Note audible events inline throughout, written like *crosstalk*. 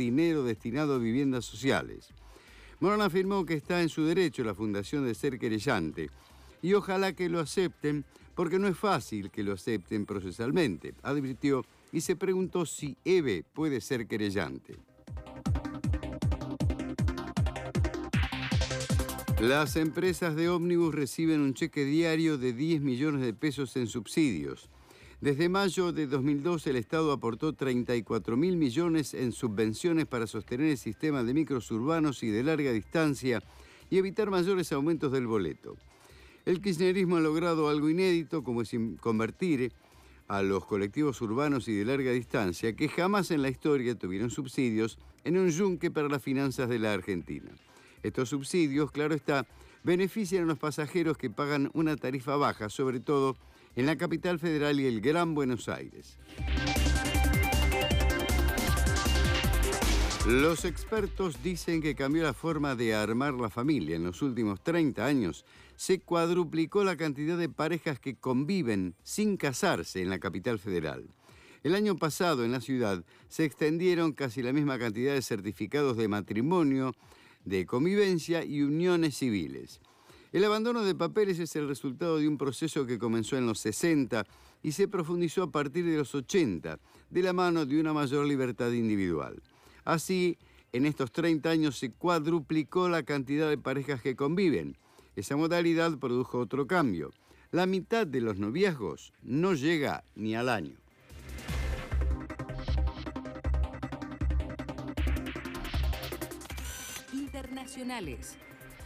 dinero destinado a viviendas sociales. Morón afirmó que está en su derecho la fundación de ser querellante y ojalá que lo acepten porque no es fácil que lo acepten procesalmente, advirtió y se preguntó si EVE puede ser querellante. Las empresas de ómnibus reciben un cheque diario de 10 millones de pesos en subsidios. Desde mayo de 2012 el Estado aportó 34 mil millones en subvenciones para sostener el sistema de micros urbanos y de larga distancia y evitar mayores aumentos del boleto. El kirchnerismo ha logrado algo inédito como es convertir a los colectivos urbanos y de larga distancia que jamás en la historia tuvieron subsidios en un yunque para las finanzas de la Argentina. Estos subsidios, claro está, benefician a los pasajeros que pagan una tarifa baja, sobre todo en la capital federal y el Gran Buenos Aires. Los expertos dicen que cambió la forma de armar la familia. En los últimos 30 años se cuadruplicó la cantidad de parejas que conviven sin casarse en la capital federal. El año pasado en la ciudad se extendieron casi la misma cantidad de certificados de matrimonio, de convivencia y uniones civiles. El abandono de papeles es el resultado de un proceso que comenzó en los 60 y se profundizó a partir de los 80, de la mano de una mayor libertad individual. Así, en estos 30 años se cuadruplicó la cantidad de parejas que conviven. Esa modalidad produjo otro cambio. La mitad de los noviazgos no llega ni al año.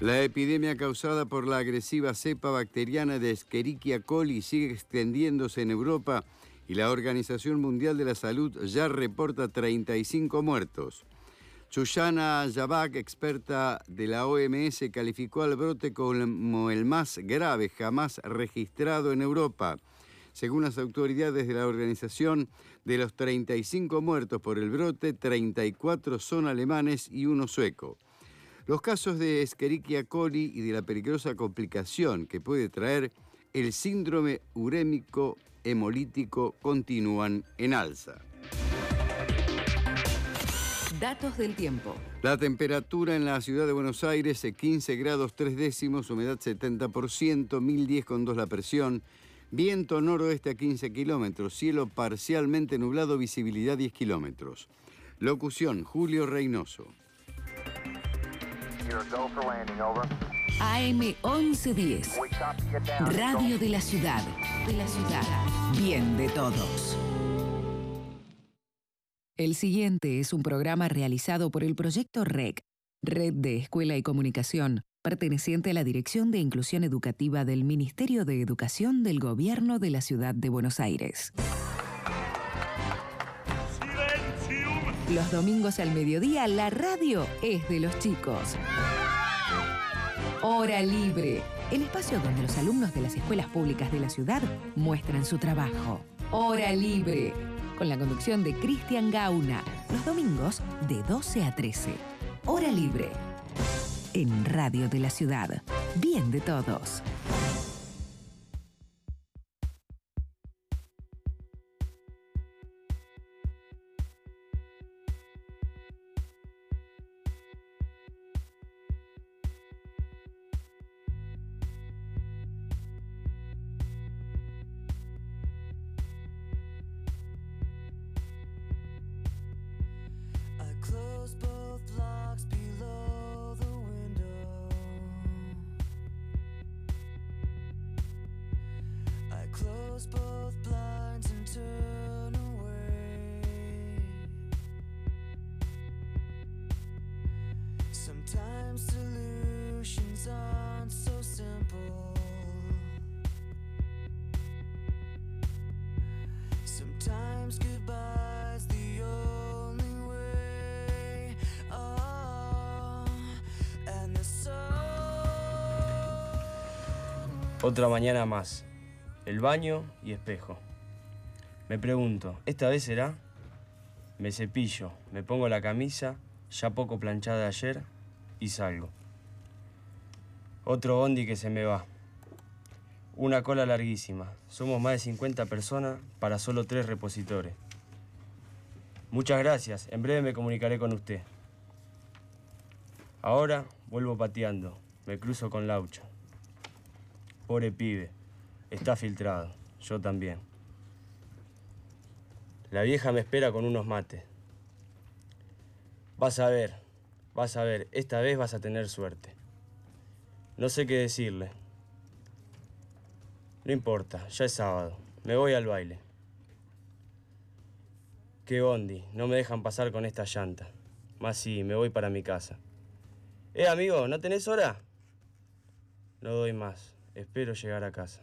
La epidemia causada por la agresiva cepa bacteriana de Escherichia coli sigue extendiéndose en Europa y la Organización Mundial de la Salud ya reporta 35 muertos. Chushana Yabak, experta de la OMS, calificó al brote como el más grave jamás registrado en Europa. Según las autoridades de la organización, de los 35 muertos por el brote, 34 son alemanes y uno sueco. Los casos de Escherichia coli y de la peligrosa complicación que puede traer el síndrome urémico hemolítico continúan en alza. Datos del tiempo. La temperatura en la ciudad de Buenos Aires es 15 grados 3 décimos, humedad 70%, 1010 con 2 la presión, viento noroeste a 15 kilómetros, cielo parcialmente nublado, visibilidad 10 kilómetros. Locución, Julio Reynoso. AM 1110. Radio de la ciudad. De la ciudad. Bien de todos. El siguiente es un programa realizado por el proyecto REC, Red de Escuela y Comunicación, perteneciente a la Dirección de Inclusión Educativa del Ministerio de Educación del Gobierno de la Ciudad de Buenos Aires. Los domingos al mediodía la radio es de los chicos. Hora Libre, el espacio donde los alumnos de las escuelas públicas de la ciudad muestran su trabajo. Hora Libre, con la conducción de Cristian Gauna, los domingos de 12 a 13. Hora Libre, en Radio de la Ciudad. Bien de todos. Otra mañana más. El baño y espejo. Me pregunto, ¿esta vez será? Me cepillo, me pongo la camisa, ya poco planchada ayer, y salgo. Otro bondi que se me va. Una cola larguísima. Somos más de 50 personas para solo tres repositores. Muchas gracias. En breve me comunicaré con usted. Ahora vuelvo pateando. Me cruzo con Laucha. Pobre pibe. Está filtrado. Yo también. La vieja me espera con unos mates. Vas a ver, vas a ver, esta vez vas a tener suerte. No sé qué decirle. No importa, ya es sábado. Me voy al baile. Qué bondi, no me dejan pasar con esta llanta. Más sí, me voy para mi casa. Eh, amigo, ¿no tenés hora? No doy más. Espero llegar a casa.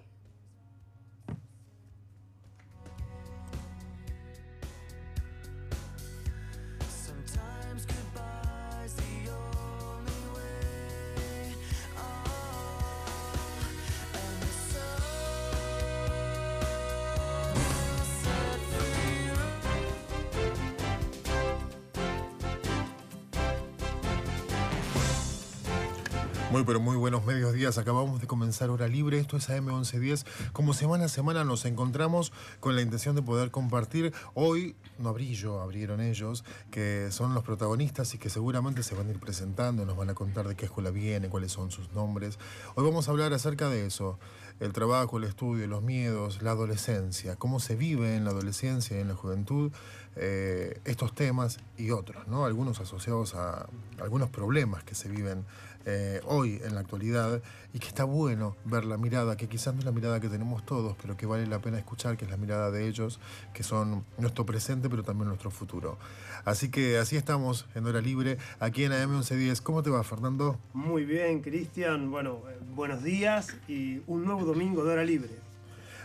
Muy, pero muy buenos medios días. Acabamos de comenzar Hora Libre. Esto es AM1110. Como semana a semana nos encontramos con la intención de poder compartir. Hoy no abrí yo, abrieron ellos, que son los protagonistas y que seguramente se van a ir presentando, nos van a contar de qué escuela viene, cuáles son sus nombres. Hoy vamos a hablar acerca de eso. El trabajo, el estudio, los miedos, la adolescencia, cómo se vive en la adolescencia y en la juventud eh, estos temas y otros, ¿no? Algunos asociados a algunos problemas que se viven eh, hoy en la actualidad y que está bueno ver la mirada, que quizás no es la mirada que tenemos todos, pero que vale la pena escuchar, que es la mirada de ellos, que son nuestro presente, pero también nuestro futuro. Así que así estamos en Hora Libre, aquí en AM1110. ¿Cómo te va, Fernando? Muy bien, Cristian. Bueno, eh, buenos días y un nuevo domingo de Hora Libre.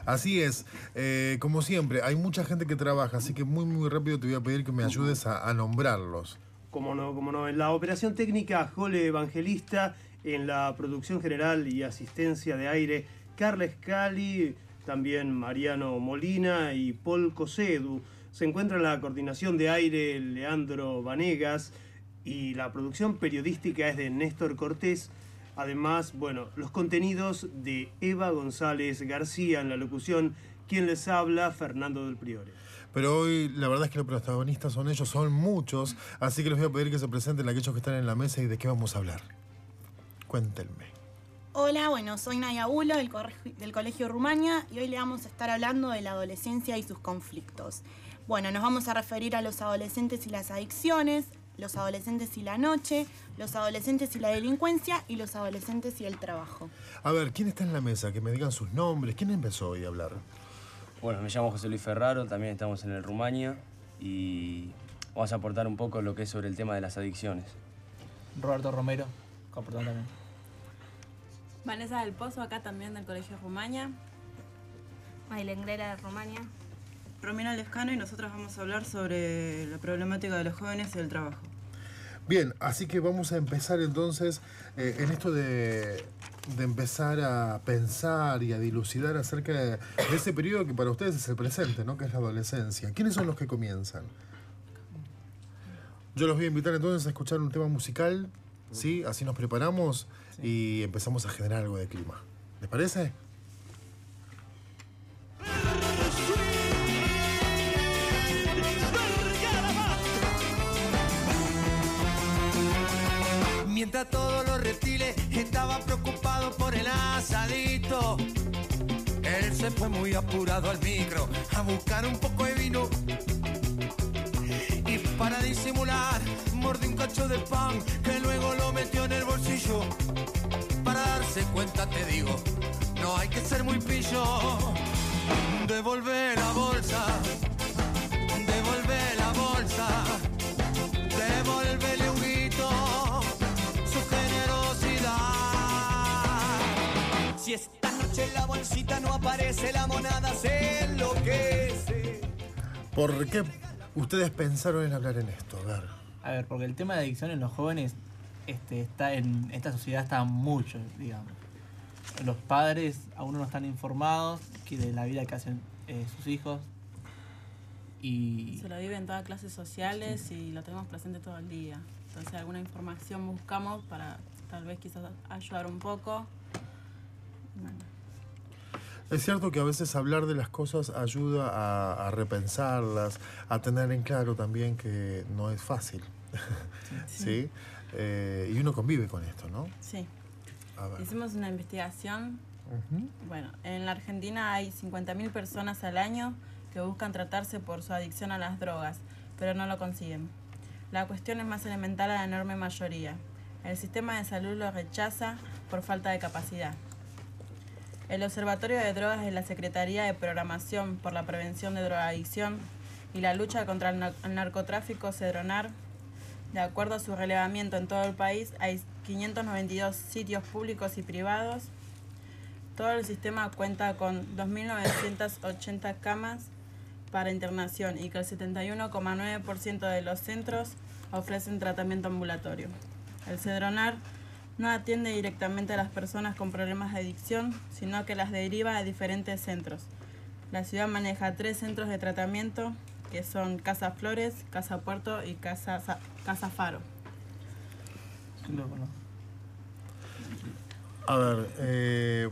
Así es, eh, como siempre, hay mucha gente que trabaja, así que muy muy rápido te voy a pedir que me ayudes a nombrarlos como no, como no. En la operación técnica, Jole Evangelista. En la producción general y asistencia de aire, Carles Cali. También Mariano Molina y Paul Cosedu. Se encuentra en la coordinación de aire Leandro Vanegas. Y la producción periodística es de Néstor Cortés. Además, bueno, los contenidos de Eva González García en la locución. Quien les habla, Fernando del Priore. Pero hoy la verdad es que los protagonistas son ellos, son muchos, así que les voy a pedir que se presenten aquellos que están en la mesa y de qué vamos a hablar. Cuéntenme. Hola, bueno, soy Naya Bulo del, del Colegio Rumania y hoy le vamos a estar hablando de la adolescencia y sus conflictos. Bueno, nos vamos a referir a los adolescentes y las adicciones, los adolescentes y la noche, los adolescentes y la delincuencia y los adolescentes y el trabajo. A ver, ¿quién está en la mesa? Que me digan sus nombres. ¿Quién empezó hoy a hablar? Bueno, me llamo José Luis Ferraro, también estamos en el Rumania y vamos a aportar un poco lo que es sobre el tema de las adicciones. Roberto Romero, aportando también. Vanessa del Pozo, acá también del Colegio Rumania. Grera de Rumania. Romina Lescano y nosotros vamos a hablar sobre la problemática de los jóvenes y el trabajo. Bien, así que vamos a empezar entonces eh, en esto de de empezar a pensar y a dilucidar acerca de, ese periodo que para ustedes es el presente, ¿no? que es la adolescencia. ¿Quiénes son los que comienzan? Yo los voy a invitar entonces a escuchar un tema musical, ¿sí? Así nos preparamos y empezamos a generar algo de clima. ¿Les parece? Mientras todos los reptiles estaban preocupados por el asadito, él se fue muy apurado al micro a buscar un poco de vino. Y para disimular, mordió un cacho de pan que luego lo metió en el bolsillo. Para darse cuenta, te digo, no hay que ser muy pillo. Devolver la bolsa, noche en la bolsita no aparece, la monada se enloquece. ¿Por qué ustedes pensaron en hablar en esto? A ver. A ver, porque el tema de adicción en los jóvenes este, está en esta sociedad está mucho, digamos. Los padres aún no están informados que de la vida que hacen eh, sus hijos. Y... Se lo viven en todas clases sociales y lo tenemos presente todo el día. Entonces alguna información buscamos para tal vez quizás ayudar un poco Es cierto que a veces hablar de las cosas ayuda a, a repensarlas, a tener en claro también que no es fácil. *laughs* ¿Sí? Eh, y uno convive con esto, ¿no? Sí. A ver. Hicimos una investigación. Ujú. Bueno, en la Argentina hay 50.000 personas al año que buscan tratarse por su adicción a las drogas, pero no lo consiguen. La cuestión es más elemental a la enorme mayoría. El sistema de salud lo rechaza por falta de capacidad. El Observatorio de Drogas de la Secretaría de Programación por la Prevención de Drogadicción y la lucha contra el, nar- el narcotráfico, CEDRONAR, de acuerdo a su relevamiento en todo el país, hay 592 sitios públicos y privados. Todo el sistema cuenta con 2.980 camas para internación y que el 71,9% de los centros ofrecen tratamiento ambulatorio. El Cedronar no atiende directamente a las personas con problemas de adicción, sino que las deriva a diferentes centros. La ciudad maneja tres centros de tratamiento, que son Casa Flores, Casa Puerto y Casa, Sa- Casa Faro. A ver, eh,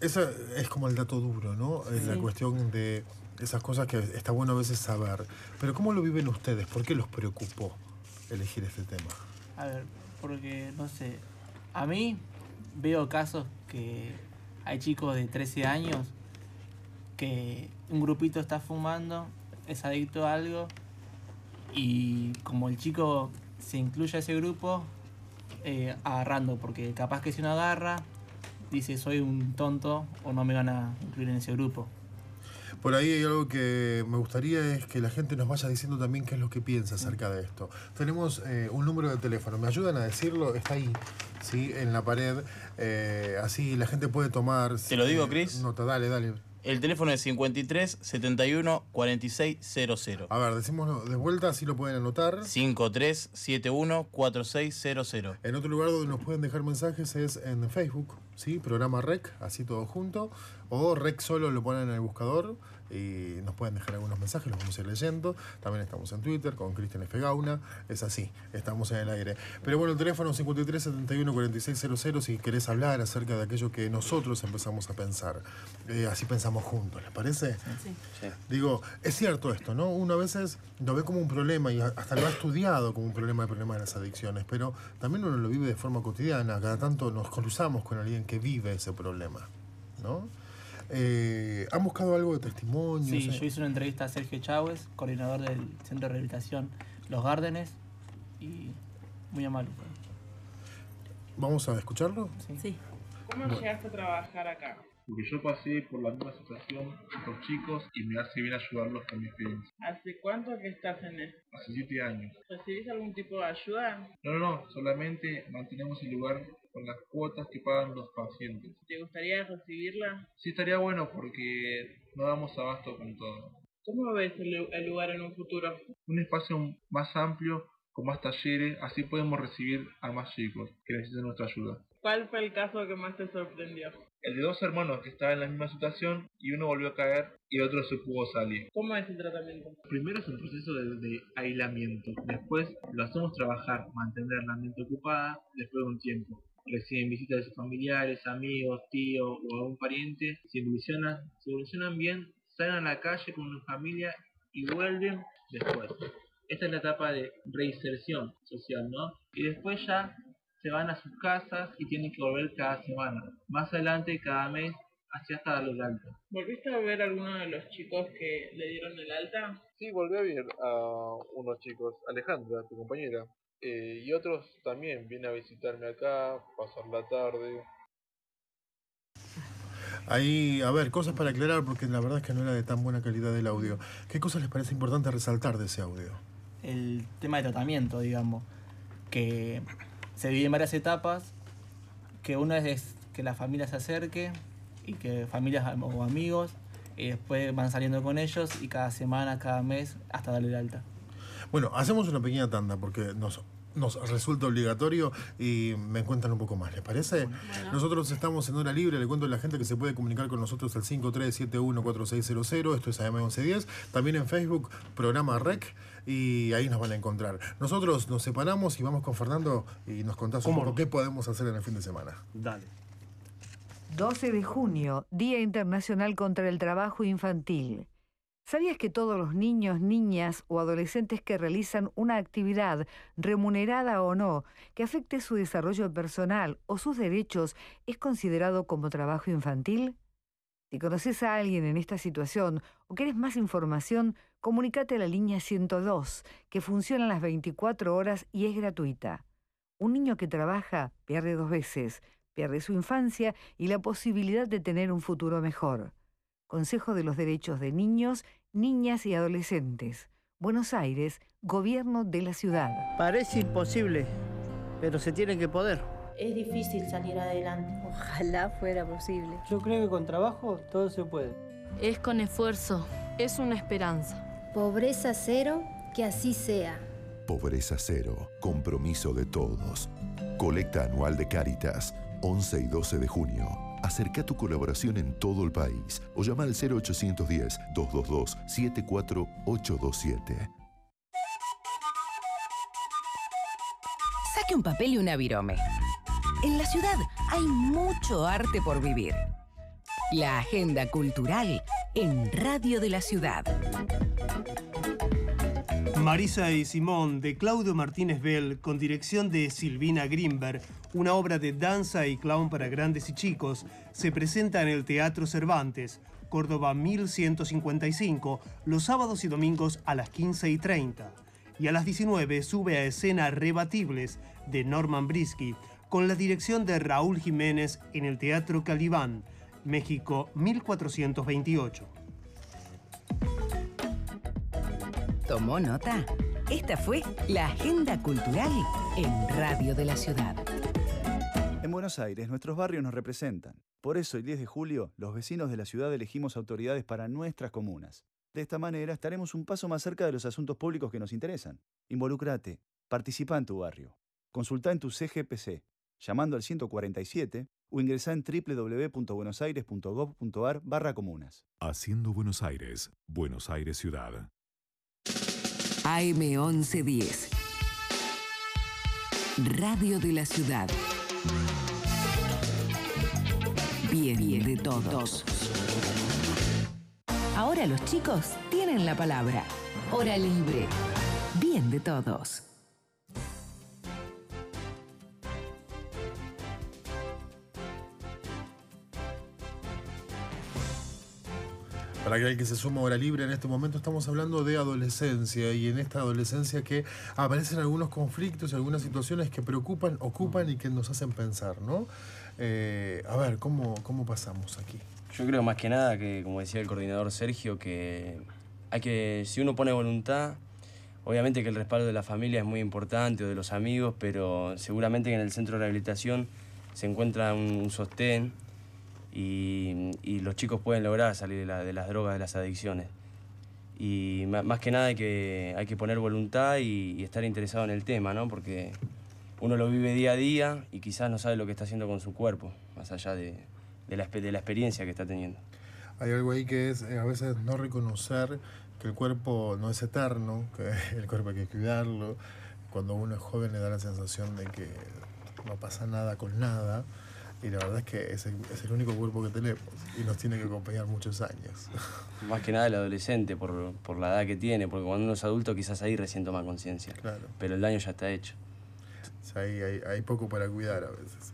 esa es como el dato duro, ¿no? Es la cuestión de esas cosas que está bueno a veces saber. Pero ¿cómo lo viven ustedes? ¿Por qué los preocupó elegir este tema? A ver, porque no sé, a mí veo casos que hay chicos de 13 años que un grupito está fumando, es adicto a algo y como el chico se incluye a ese grupo, eh, agarrando, porque capaz que si no agarra, dice soy un tonto o no me van a incluir en ese grupo. Por ahí hay algo que me gustaría es que la gente nos vaya diciendo también qué es lo que piensa acerca de esto. Tenemos eh, un número de teléfono, ¿me ayudan a decirlo? Está ahí, ¿sí? En la pared. eh, así la gente puede tomar... ¿Te lo digo, eh, Chris? Nota, dale, dale. El teléfono es 53 71 46 00. A ver, decímoslo de vuelta, así lo pueden anotar. 53 71 46 00. En otro lugar donde nos pueden dejar mensajes es en Facebook, ¿sí? Programa REC, así todo junto. O REC solo lo ponen en el buscador y nos pueden dejar algunos mensajes, los vamos a ir leyendo. También estamos en Twitter con Cristian F. Gauna. Es así, estamos en el aire. Pero bueno, el teléfono 53 71 46 00 si querés hablar acerca de aquello que nosotros empezamos a pensar. Eh, así pensamos juntos, ¿les parece? Sí. Digo, es cierto esto, ¿no? Uno a veces lo ve como un problema y hasta lo ha estudiado como un problema, el problema de las adicciones, pero también uno lo vive de forma cotidiana. Cada tanto nos cruzamos con alguien que vive ese problema, ¿no? Eh, ¿Han buscado algo de testimonio? Sí, No sé. yo hice una entrevista a Sergio Chávez, coordinador del Centro de Rehabilitación Los Gárdenes, y muy amable. fue. ¿Vamos a escucharlo? Sí. ¿Cómo Bueno. llegaste a trabajar acá? Porque yo pasé por la misma situación con los chicos y me hace bien ayudarlos con mi experiencia. ¿Hace cuánto que estás en esto? Hace siete años. ¿Recibís algún tipo de ayuda? No, no, no, solamente mantenemos el lugar con las cuotas que pagan los pacientes. ¿Te gustaría recibirla? Sí, estaría bueno porque no damos abasto con todo. ¿Cómo ves el, el lugar en un futuro? Un espacio más amplio, con más talleres, así podemos recibir a más chicos que necesitan nuestra ayuda. ¿Cuál fue el caso que más te sorprendió? El de dos hermanos que estaban en la misma situación y uno volvió a caer y el otro se pudo salir. ¿Cómo es el tratamiento? Primero es un proceso de, de aislamiento, después lo hacemos trabajar, mantener la mente ocupada, después de un tiempo. Reciben visitas de sus familiares, amigos, tíos o algún pariente, se evolucionan, se evolucionan bien, salen a la calle con una familia y vuelven después. Esta es la etapa de reinserción social, ¿no? Y después ya se van a sus casas y tienen que volver cada semana. Más adelante, cada mes, así hasta darle el alta. ¿Volviste a ver a alguno de los chicos que le dieron el alta? Sí, volví a ver a unos chicos, Alejandra, tu compañera, eh, y otros también vienen a visitarme acá, pasar la tarde. Ahí, a ver, cosas para aclarar, porque la verdad es que no era de tan buena calidad el audio. ¿Qué cosas les parece importante resaltar de ese audio? el tema de tratamiento, digamos, que se divide en varias etapas, que una es que la familia se acerque y que familias am- o amigos, y después van saliendo con ellos y cada semana, cada mes, hasta darle el alta. Bueno, hacemos una pequeña tanda porque nos, nos resulta obligatorio y me cuentan un poco más, ¿les parece? Nosotros estamos en hora libre, le cuento a la gente que se puede comunicar con nosotros al 53714600, esto es AM1110, también en Facebook, programa REC, y ahí nos van a encontrar. Nosotros nos separamos y vamos con Fernando y nos contás un ¿Cómo poco no? qué podemos hacer en el fin de semana. Dale. 12 de junio, Día Internacional contra el Trabajo Infantil. ¿Sabías que todos los niños, niñas o adolescentes que realizan una actividad, remunerada o no, que afecte su desarrollo personal o sus derechos, es considerado como trabajo infantil? Si conoces a alguien en esta situación o quieres más información, comunícate a la línea 102, que funciona las 24 horas y es gratuita. Un niño que trabaja pierde dos veces, pierde su infancia y la posibilidad de tener un futuro mejor. Consejo de los Derechos de Niños, Niñas y Adolescentes. Buenos Aires, Gobierno de la Ciudad. Parece imposible, pero se tiene que poder. Es difícil salir adelante. Ojalá fuera posible. Yo creo que con trabajo todo se puede. Es con esfuerzo, es una esperanza. Pobreza cero, que así sea. Pobreza cero, compromiso de todos. Colecta anual de Cáritas, 11 y 12 de junio. Acerca tu colaboración en todo el país o llama al 0810-222-74827. Saque un papel y una virome. En la ciudad hay mucho arte por vivir. La agenda cultural en Radio de la Ciudad. Marisa y Simón de Claudio Martínez Bell con dirección de Silvina Grimberg, una obra de danza y clown para grandes y chicos, se presenta en el Teatro Cervantes, Córdoba 1155, los sábados y domingos a las 15 y 30. Y a las 19 sube a escena Rebatibles de Norman Brisky, con la dirección de Raúl Jiménez en el Teatro Calibán, México 1428. ¿Tomó nota? Esta fue la Agenda Cultural en Radio de la Ciudad. En Buenos Aires, nuestros barrios nos representan. Por eso, el 10 de julio, los vecinos de la ciudad elegimos autoridades para nuestras comunas. De esta manera, estaremos un paso más cerca de los asuntos públicos que nos interesan. Involúcrate, participa en tu barrio. Consulta en tu CGPC, llamando al 147 o ingresá en www.buenosaires.gov.ar barra comunas. Haciendo Buenos Aires, Buenos Aires Ciudad. AM1110. Radio de la Ciudad. Bien, de todos. Ahora los chicos tienen la palabra. Hora libre. Bien de todos. Para aquel que se suma hora libre, en este momento estamos hablando de adolescencia y en esta adolescencia que aparecen algunos conflictos, algunas situaciones que preocupan, ocupan y que nos hacen pensar, ¿no? Eh, a ver, ¿cómo, ¿cómo pasamos aquí? Yo creo más que nada que, como decía el coordinador Sergio, que hay que, si uno pone voluntad, obviamente que el respaldo de la familia es muy importante o de los amigos, pero seguramente que en el centro de rehabilitación se encuentra un sostén y, y los chicos pueden lograr salir de, la- de las drogas, de las adicciones. Y más que nada hay que, hay que poner voluntad y, y estar interesado en el tema, ¿no? Porque uno lo vive día a día y quizás no sabe lo que está haciendo con su cuerpo, más allá de, de la, de la experiencia que está teniendo. Hay algo ahí que es eh, a veces no reconocer que el cuerpo no es eterno, que *laughs* el cuerpo hay que cuidarlo. Cuando uno es joven le da la sensación de que no pasa nada con nada. Y la verdad es que es el, es el único cuerpo que tenemos y nos tiene que acompañar muchos años. *laughs* Más que nada el adolescente, por, por la edad que tiene, porque cuando uno es adulto quizás ahí recién toma conciencia. Claro. Pero el daño ya está hecho. O sea, hay, hay, hay poco para cuidar a veces.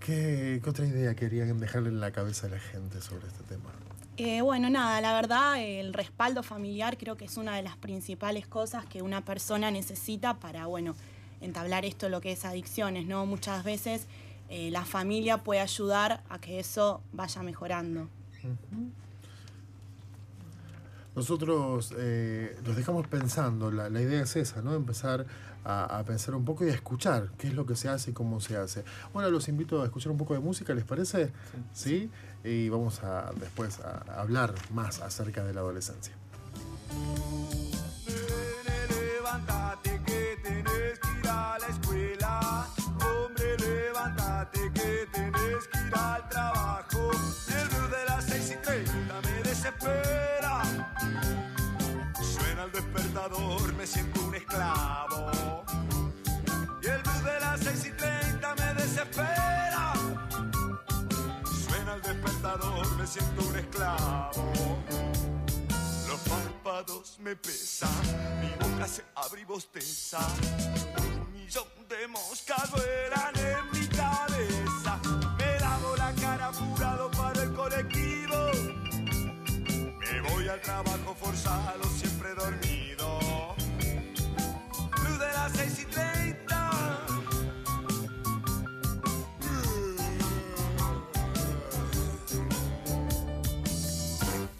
¿Qué, qué otra idea querían dejarle en la cabeza a la gente sobre este tema? Eh, bueno, nada, la verdad, el respaldo familiar creo que es una de las principales cosas que una persona necesita para, bueno, entablar esto lo que es adicciones, ¿no? Muchas veces eh, la familia puede ayudar a que eso vaya mejorando. Nosotros eh, los dejamos pensando, la, la idea es esa, ¿no? Empezar a, a pensar un poco y a escuchar qué es lo que se hace y cómo se hace. Bueno, los invito a escuchar un poco de música, ¿les parece? Sí. Y vamos a después a, a hablar más acerca de la adolescencia. Levántate que tenés que ir a la escuela. tienes que ir al trabajo. y El bus de las seis y treinta me desespera. Suena el despertador, me siento un esclavo. Y el bus de las seis y treinta me desespera. Suena el despertador, me siento un esclavo. Los párpados me pesan, mi boca se abre y bosteza. Un millón de moscas vuelan en trabajo forzado, siempre dormido. Luz de las seis y treinta.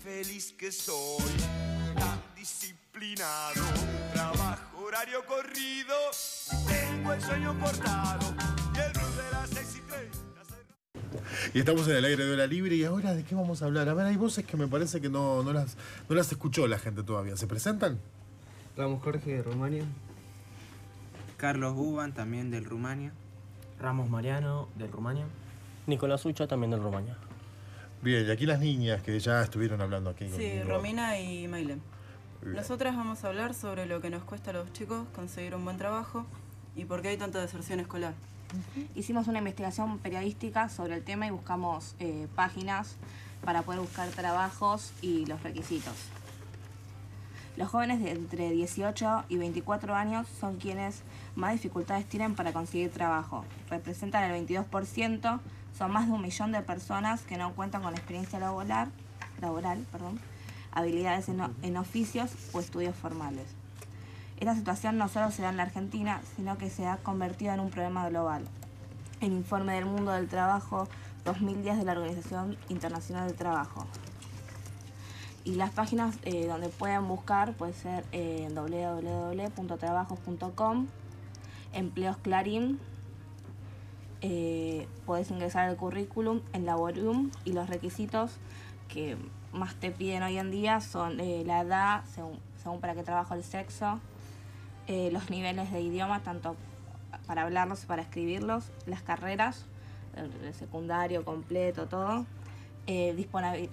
Feliz que soy, tan disciplinado. Trabajo horario corrido, tengo el sueño cortado. *laughs* Y estamos en el aire de hora libre y ahora de qué vamos a hablar. A ver, hay voces que me parece que no, no las, no las escuchó la gente todavía. ¿Se presentan? Ramos Jorge de Rumania. Carlos Uban, también del Rumania. Ramos Mariano, del Rumania. Nicolás Ucha, también del Rumania. Bien, y aquí las niñas que ya estuvieron hablando aquí. Sí, conmigo. Romina y Mailem. Bien. Nosotras vamos a hablar sobre lo que nos cuesta a los chicos conseguir un buen trabajo y por qué hay tanta deserción escolar. Hicimos una investigación periodística sobre el tema y buscamos eh, páginas para poder buscar trabajos y los requisitos. Los jóvenes de entre 18 y 24 años son quienes más dificultades tienen para conseguir trabajo. Representan el 22%, son más de un millón de personas que no cuentan con experiencia laboral, laboral perdón, habilidades en, oficios o estudios formales. Esta situación no solo se da en la Argentina, sino que se ha convertido en un problema global. El informe del mundo del trabajo 2010 de la Organización Internacional del Trabajo. Y las páginas eh, donde pueden buscar puede ser eh, www.trabajos.com, Empleos Clarín, eh, puedes ingresar el currículum en Laborium y los requisitos que más te piden hoy en día son eh, la edad, según para qué trabajo el sexo, eh, los niveles de idioma, tanto para hablarlos y para escribirlos, las carreras, el, secundario completo, todo, eh,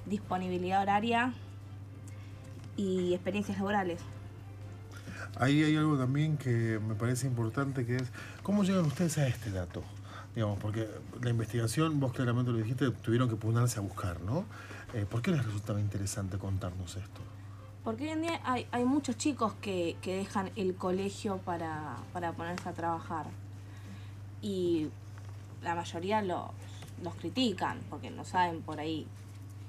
disponibilidad horaria y experiencias laborales. Ahí hay algo también que me parece importante que es, ¿cómo llegan ustedes a este dato? Digamos, porque la investigación, vos claramente lo dijiste, tuvieron que ponerse a buscar, ¿no? Eh, ¿Por qué les resultaba interesante contarnos esto? Porque hoy en día hay, hay muchos chicos que, que dejan el colegio para, para ponerse a trabajar. Y la mayoría los, los critican porque no saben por ahí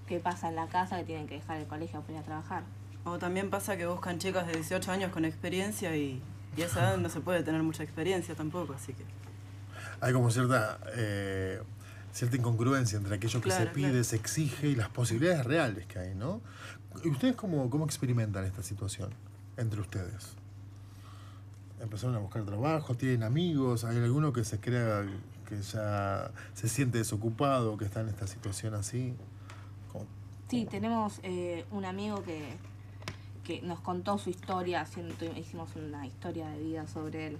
qué pasa en la casa que tienen que dejar el colegio para ir a trabajar. O también pasa que buscan chicas de 18 años con experiencia y, y a esa edad no se puede tener mucha experiencia tampoco, así que... Hay como cierta, eh, cierta incongruencia entre aquello que se pide, claro. se exige y las posibilidades reales que hay, ¿no? ¿Y ustedes cómo, cómo experimentan esta situación entre ustedes? ¿Empezaron a buscar trabajo? ¿Tienen amigos? ¿Hay alguno que se crea que ya se siente desocupado, que está en esta situación así? ¿Cómo- Sí, tenemos eh, un amigo que, que nos contó su historia, haciendo, hicimos una historia de vida sobre él.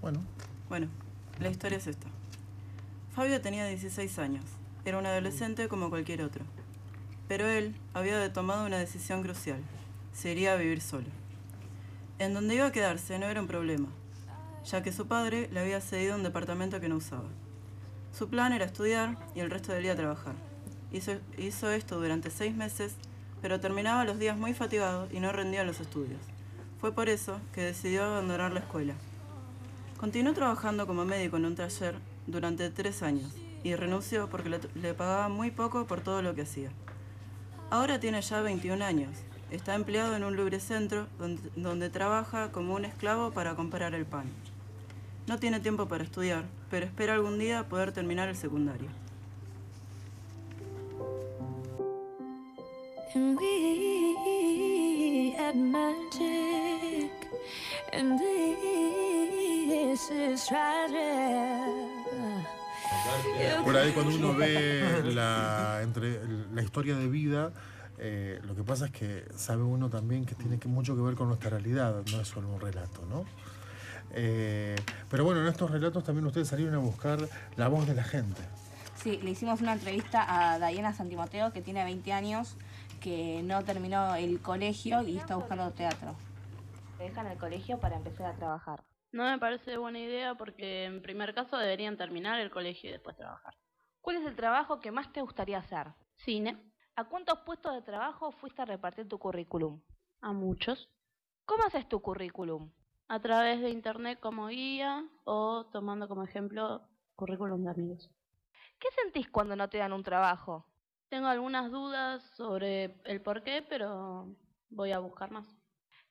Bueno. Bueno, la historia es esta. Fabio tenía 16 años. Era un adolescente como cualquier otro. Pero él había tomado una decisión crucial. Se iría a vivir solo. En donde iba a quedarse no era un problema, ya que su padre le había cedido un departamento que no usaba. Su plan era estudiar y el resto del día trabajar. Hizo, hizo esto durante seis meses, pero terminaba los días muy fatigado y no rendía en los estudios. Fue por eso que decidió abandonar la escuela. Continuó trabajando como médico en un taller durante tres años y renunció porque le, le pagaban muy poco por todo lo que hacía. Ahora tiene ya 21 años. Está empleado en un lubricentro donde, donde trabaja como un esclavo para comprar el pan. No tiene tiempo para estudiar, pero espera algún día poder terminar el secundario. And we had magic, and this is tragic. Por ahí cuando uno ve la, entre, la historia de vida, eh, lo que pasa es que sabe uno también que tiene que, mucho que ver con nuestra realidad, no es solo un relato, ¿no? Eh, pero bueno, en estos relatos también ustedes salieron a buscar la voz de la gente. Sí, le hicimos una entrevista a Diana Santimoteo, que tiene 20 años, que no terminó el colegio y está buscando teatro. Dejan el colegio para empezar a trabajar. No me parece buena idea porque en primer caso deberían terminar el colegio y después trabajar. ¿Cuál es el trabajo que más te gustaría hacer? Cine. ¿A cuántos puestos de trabajo fuiste a repartir tu currículum? A muchos. ¿Cómo haces tu currículum? A través de internet como guía o tomando como ejemplo currículum de amigos. ¿Qué sentís cuando no te dan un trabajo? Tengo algunas dudas sobre el por qué, pero voy a buscar más.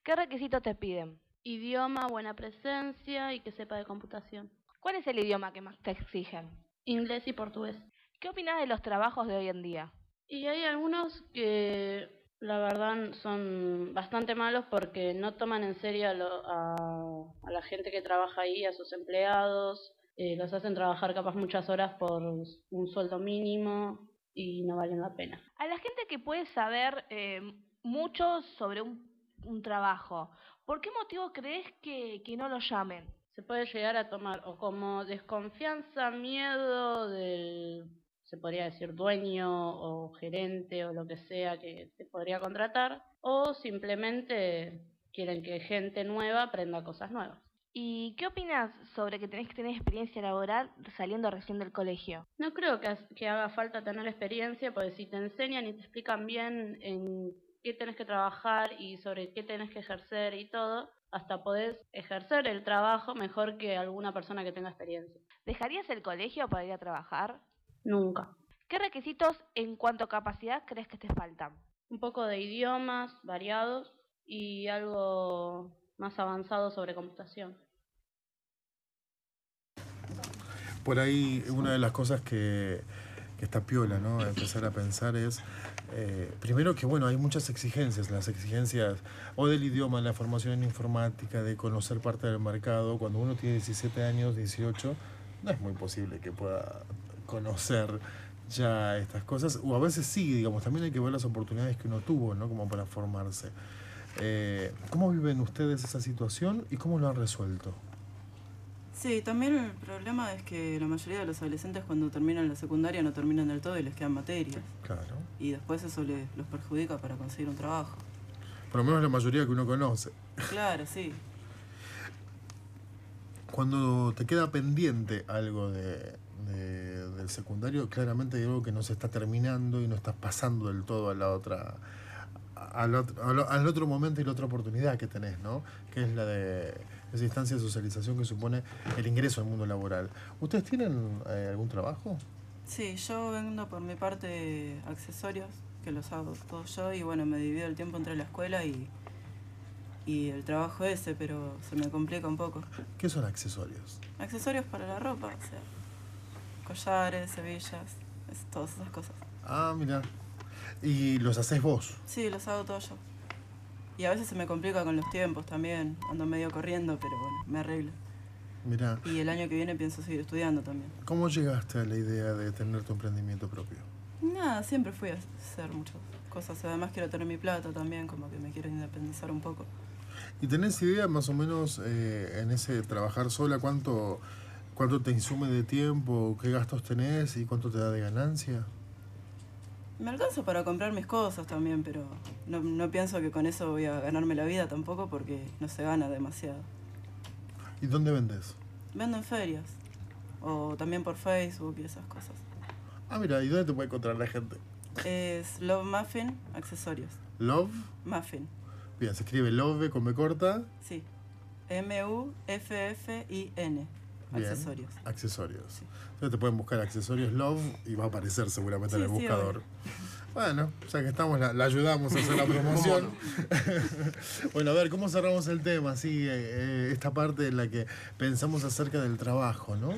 ¿Qué requisitos te piden? Idioma, buena presencia y que sepa de computación. ¿Cuál es el idioma que más te exigen? Inglés y portugués. ¿Qué opinas de los trabajos de hoy en día? Y hay algunos que la verdad son bastante malos porque no toman en serio a, lo- a- a la gente que trabaja ahí, a sus empleados, eh, los hacen trabajar capaz muchas horas por un sueldo mínimo y no valen la pena. A la gente que puede saber eh, mucho sobre un, un trabajo, ¿por qué motivo crees que, que no lo llamen? Se puede llegar a tomar o como desconfianza, miedo del, se podría decir, dueño o gerente o lo que sea que te podría contratar, o simplemente quieren que gente nueva aprenda cosas nuevas. ¿Y qué opinas sobre que tenés que tener experiencia laboral saliendo recién del colegio? No creo que, que haga falta tener experiencia, porque si te enseñan y te explican bien en qué tenés que trabajar y sobre qué tenés que ejercer y todo, hasta podés ejercer el trabajo mejor que alguna persona que tenga experiencia. ¿Dejarías el colegio para ir a trabajar? Nunca. ¿Qué requisitos en cuanto a capacidad crees que te faltan? Un poco de idiomas variados y algo más avanzado sobre computación. Por ahí una de las cosas que, que está piola, ¿no? Empezar a pensar es, eh, primero que bueno, hay muchas exigencias, las exigencias o del idioma, la formación en informática, de conocer parte del mercado. Cuando uno tiene 17 años, 18, no es muy posible que pueda conocer ya estas cosas, o a veces sí, digamos, también hay que ver las oportunidades que uno tuvo, ¿no? Como para formarse. Eh, ¿Cómo viven ustedes esa situación y cómo lo han resuelto? Sí, también el problema es que la mayoría de los adolescentes cuando terminan la secundaria no terminan del todo y les quedan materias. Claro. Y después eso les, los perjudica para conseguir un trabajo. Por lo menos la mayoría que uno conoce. Claro, sí. Cuando te queda pendiente algo de, de- del secundario, claramente hay algo que no se está terminando y no estás pasando del todo a la otra, al otro, al, al otro momento y la otra oportunidad que tenés, ¿no? Que es la de esa instancia de socialización que supone el ingreso al mundo laboral. ¿Ustedes tienen eh, algún trabajo? Sí, yo vendo por mi parte accesorios, que los hago todos yo, y bueno, me divido el tiempo entre la escuela y, y el trabajo ese, pero se me complica un poco. ¿Qué son accesorios? Accesorios para la ropa, o sea, collares, hebillas, es- todas esas cosas. Ah, mira. ¿Y los haces vos? Sí, los hago todos yo. Y a veces se me complica con los tiempos también, ando medio corriendo, pero bueno, me arreglo. Mira, Y el año que viene pienso seguir estudiando también. ¿cómo llegaste a la idea de tener tu emprendimiento propio? Nada, siempre fui a hacer muchas cosas. Además quiero tener mi plata también, como que me quiero independizar un poco. ¿Y tenés idea más o menos eh, en ese trabajar sola cuánto, cuánto te insume de tiempo, qué gastos tenés y cuánto te da de ganancia? Me alcanza para comprar mis cosas también, pero no, no pienso que con eso voy a ganarme la vida tampoco porque no se gana demasiado. ¿Y dónde vendes? Vendo en ferias o también por Facebook y esas cosas. Ah, mira, ¿y dónde te puede encontrar la gente? Es Love Muffin Accesorios. Love, Muffin, bien, se escribe Love con B corta. sí. M-U-F-F-I-N. Bien, Accesorios. Accesorios. Entonces te pueden buscar accesorios Love y va a aparecer seguramente en Sí, el sí, buscador. bueno, ya que estamos, la, la ayudamos a hacer la *laughs* promoción. *laughs* bueno, a ver, ¿cómo cerramos el tema? Sí, eh, eh, esta parte en la que pensamos acerca del trabajo, ¿no?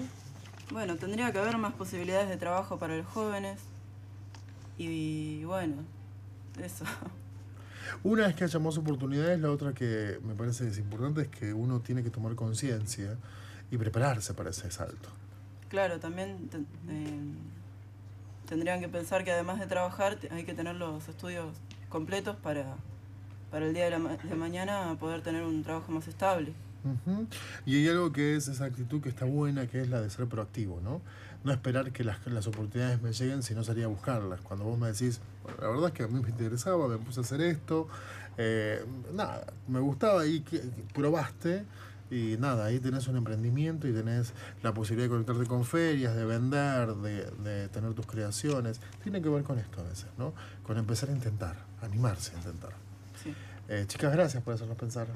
Bueno, tendría que haber más posibilidades de trabajo para los jóvenes. Y bueno, eso. *laughs* Una es que haya más oportunidades, la otra que me parece es importante es que uno tiene que tomar conciencia y prepararse para ese salto. Claro, también eh, tendrían que pensar que además de trabajar hay que tener los estudios completos para, para el día de, la ma- de mañana poder tener un trabajo más estable. Y hay algo que es esa actitud que está buena, que es la de ser proactivo, ¿no? No esperar que las, las oportunidades me lleguen, sino salir a buscarlas. Cuando vos me decís, "Bueno, la verdad es que a mí me interesaba, me puse a hacer esto, eh, nada, me gustaba y que, que probaste, Y nada, ahí tenés un emprendimiento y tenés la posibilidad de conectarte con ferias, de vender, de, de tener tus creaciones. Tiene que ver con esto a veces, ¿no? Con empezar a intentar, animarse a intentar. Sí. Eh, chicas, gracias por hacernos pensar.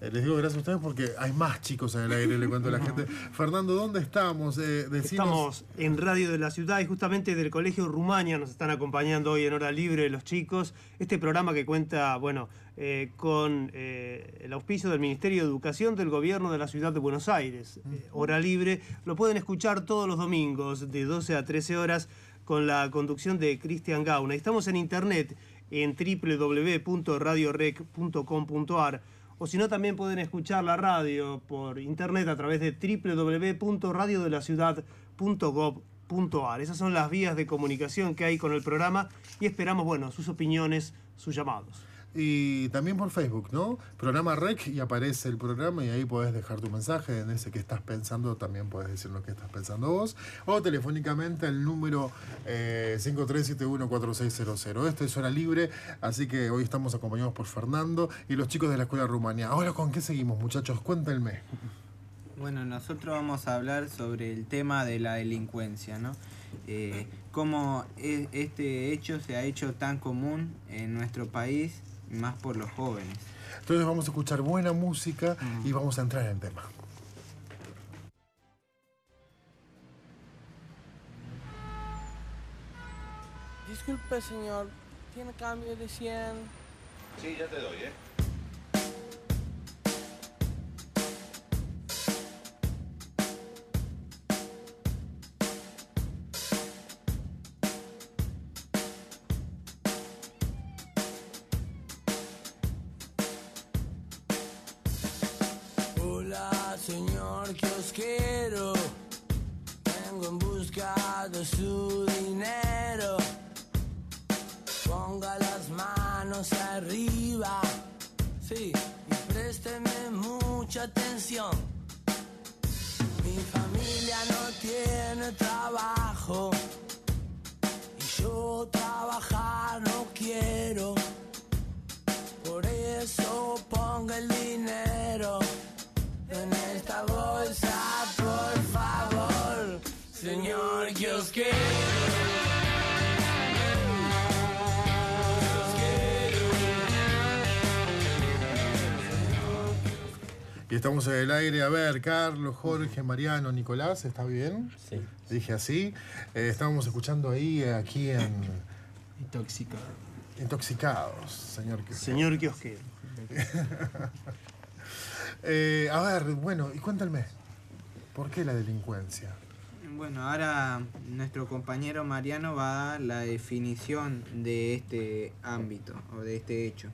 Eh, les digo gracias a ustedes porque hay más chicos en el aire, le cuento a la gente. Fernando, ¿dónde estamos? Eh, Estamos en Radio de la Ciudad y justamente del Colegio Rumania nos están acompañando hoy en Hora Libre los chicos. Este programa que cuenta, bueno, eh, con eh, el auspicio del Ministerio de Educación del Gobierno de la Ciudad de Buenos Aires. Eh, Hora Libre lo pueden escuchar todos los domingos de 12 a 13 horas con la conducción de Cristian Gauna. Estamos en internet en www.radiorec.com.ar o si no también pueden escuchar la radio por internet a través de www.radiodelaciudad.gov.ar. Esas son las vías de comunicación que hay con el programa y esperamos, bueno, sus opiniones, sus llamados. Y también por Facebook, ¿no? Programa REC y aparece el programa y ahí podés dejar tu mensaje en ese que estás pensando, también podés decir lo que estás pensando vos. O telefónicamente al número eh, 53714600. Esto es hora libre, así que hoy estamos acompañados por Fernando y los chicos de la Escuela Rumania. Ahora, ¿con qué seguimos, muchachos? Cuéntenme. Bueno, nosotros vamos a hablar sobre el tema de la delincuencia, ¿no? Eh, cómo e- este hecho se ha hecho tan común en nuestro país, más por los jóvenes. Entonces vamos a escuchar buena música y vamos a entrar en tema. Disculpe, señor. ¿Tiene cambio de 100? Sí, ya te doy, ¿eh? Estamos en el aire. A ver, Carlos, Jorge, Mariano, Nicolás, ¿está bien? Sí. Dije así. Eh, estábamos escuchando ahí, eh, aquí en... Intoxicado. Intoxicados, señor kiosquero. Señor kiosquero. *laughs* Eh, a ver, bueno, y cuéntame, ¿por qué la delincuencia? Bueno, ahora nuestro compañero Mariano va a dar la definición de este ámbito o de este hecho.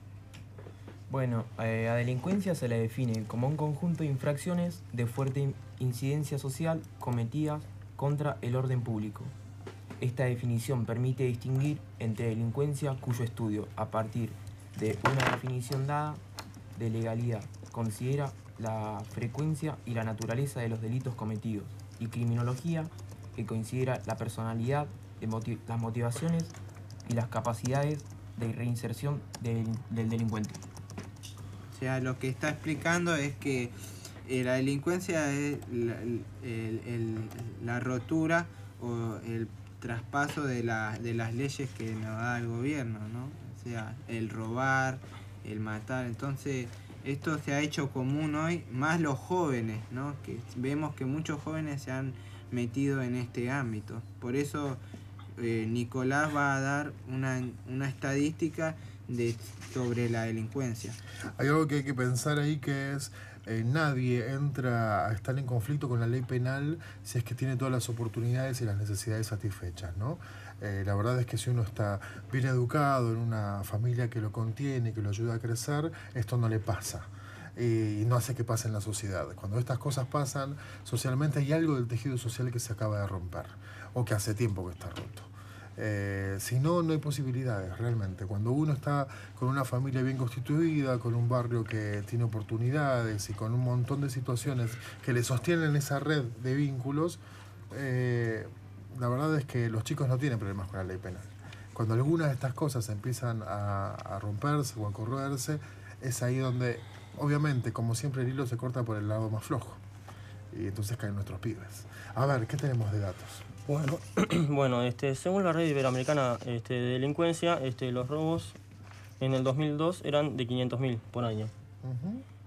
Bueno, eh, a delincuencia se la define como un conjunto de infracciones de fuerte in- incidencia social cometidas contra el orden público. Esta definición permite distinguir entre delincuencia cuyo estudio, a partir de una definición dada de legalidad, considera la frecuencia y la naturaleza de los delitos cometidos, y criminología, que considera la personalidad, las motivaciones y las capacidades de reinserción del delincuente. O sea, lo que está explicando es que eh, la delincuencia es la, la rotura o el traspaso de, la- de las leyes que nos da el gobierno, ¿no? O sea, el robar, el matar. Entonces, esto se ha hecho común hoy, más los jóvenes, ¿no? Que vemos que muchos jóvenes se han metido en este ámbito. Por eso eh, Nicolás va a dar una, una estadística de, sobre la delincuencia. Hay algo que hay que pensar ahí que es eh, nadie entra a estar en conflicto con la ley penal si es que tiene todas las oportunidades y las necesidades satisfechas, ¿no? Eh, la verdad es que si uno está bien educado en una familia que lo contiene, que lo ayuda a crecer, esto no le pasa. Y no hace que pase en la sociedad. Cuando estas cosas pasan socialmente hay algo del tejido social que se acaba de romper o que hace tiempo que está roto. Eh, si no, no hay posibilidades realmente. Cuando uno está con una familia bien constituida, con un barrio que tiene oportunidades y con un montón de situaciones que le sostienen esa red de vínculos, eh, la verdad es que los chicos no tienen problemas con la ley penal. Cuando algunas de estas cosas empiezan a, a romperse o a correrse, es ahí donde obviamente, como siempre, el hilo se corta por el lado más flojo. Y entonces caen nuestros pibes. A ver, ¿qué tenemos de datos? Bueno, *clears throat* bueno este, según la red iberoamericana este, de delincuencia, este, los robos en el 2002 eran de 500.000 por año.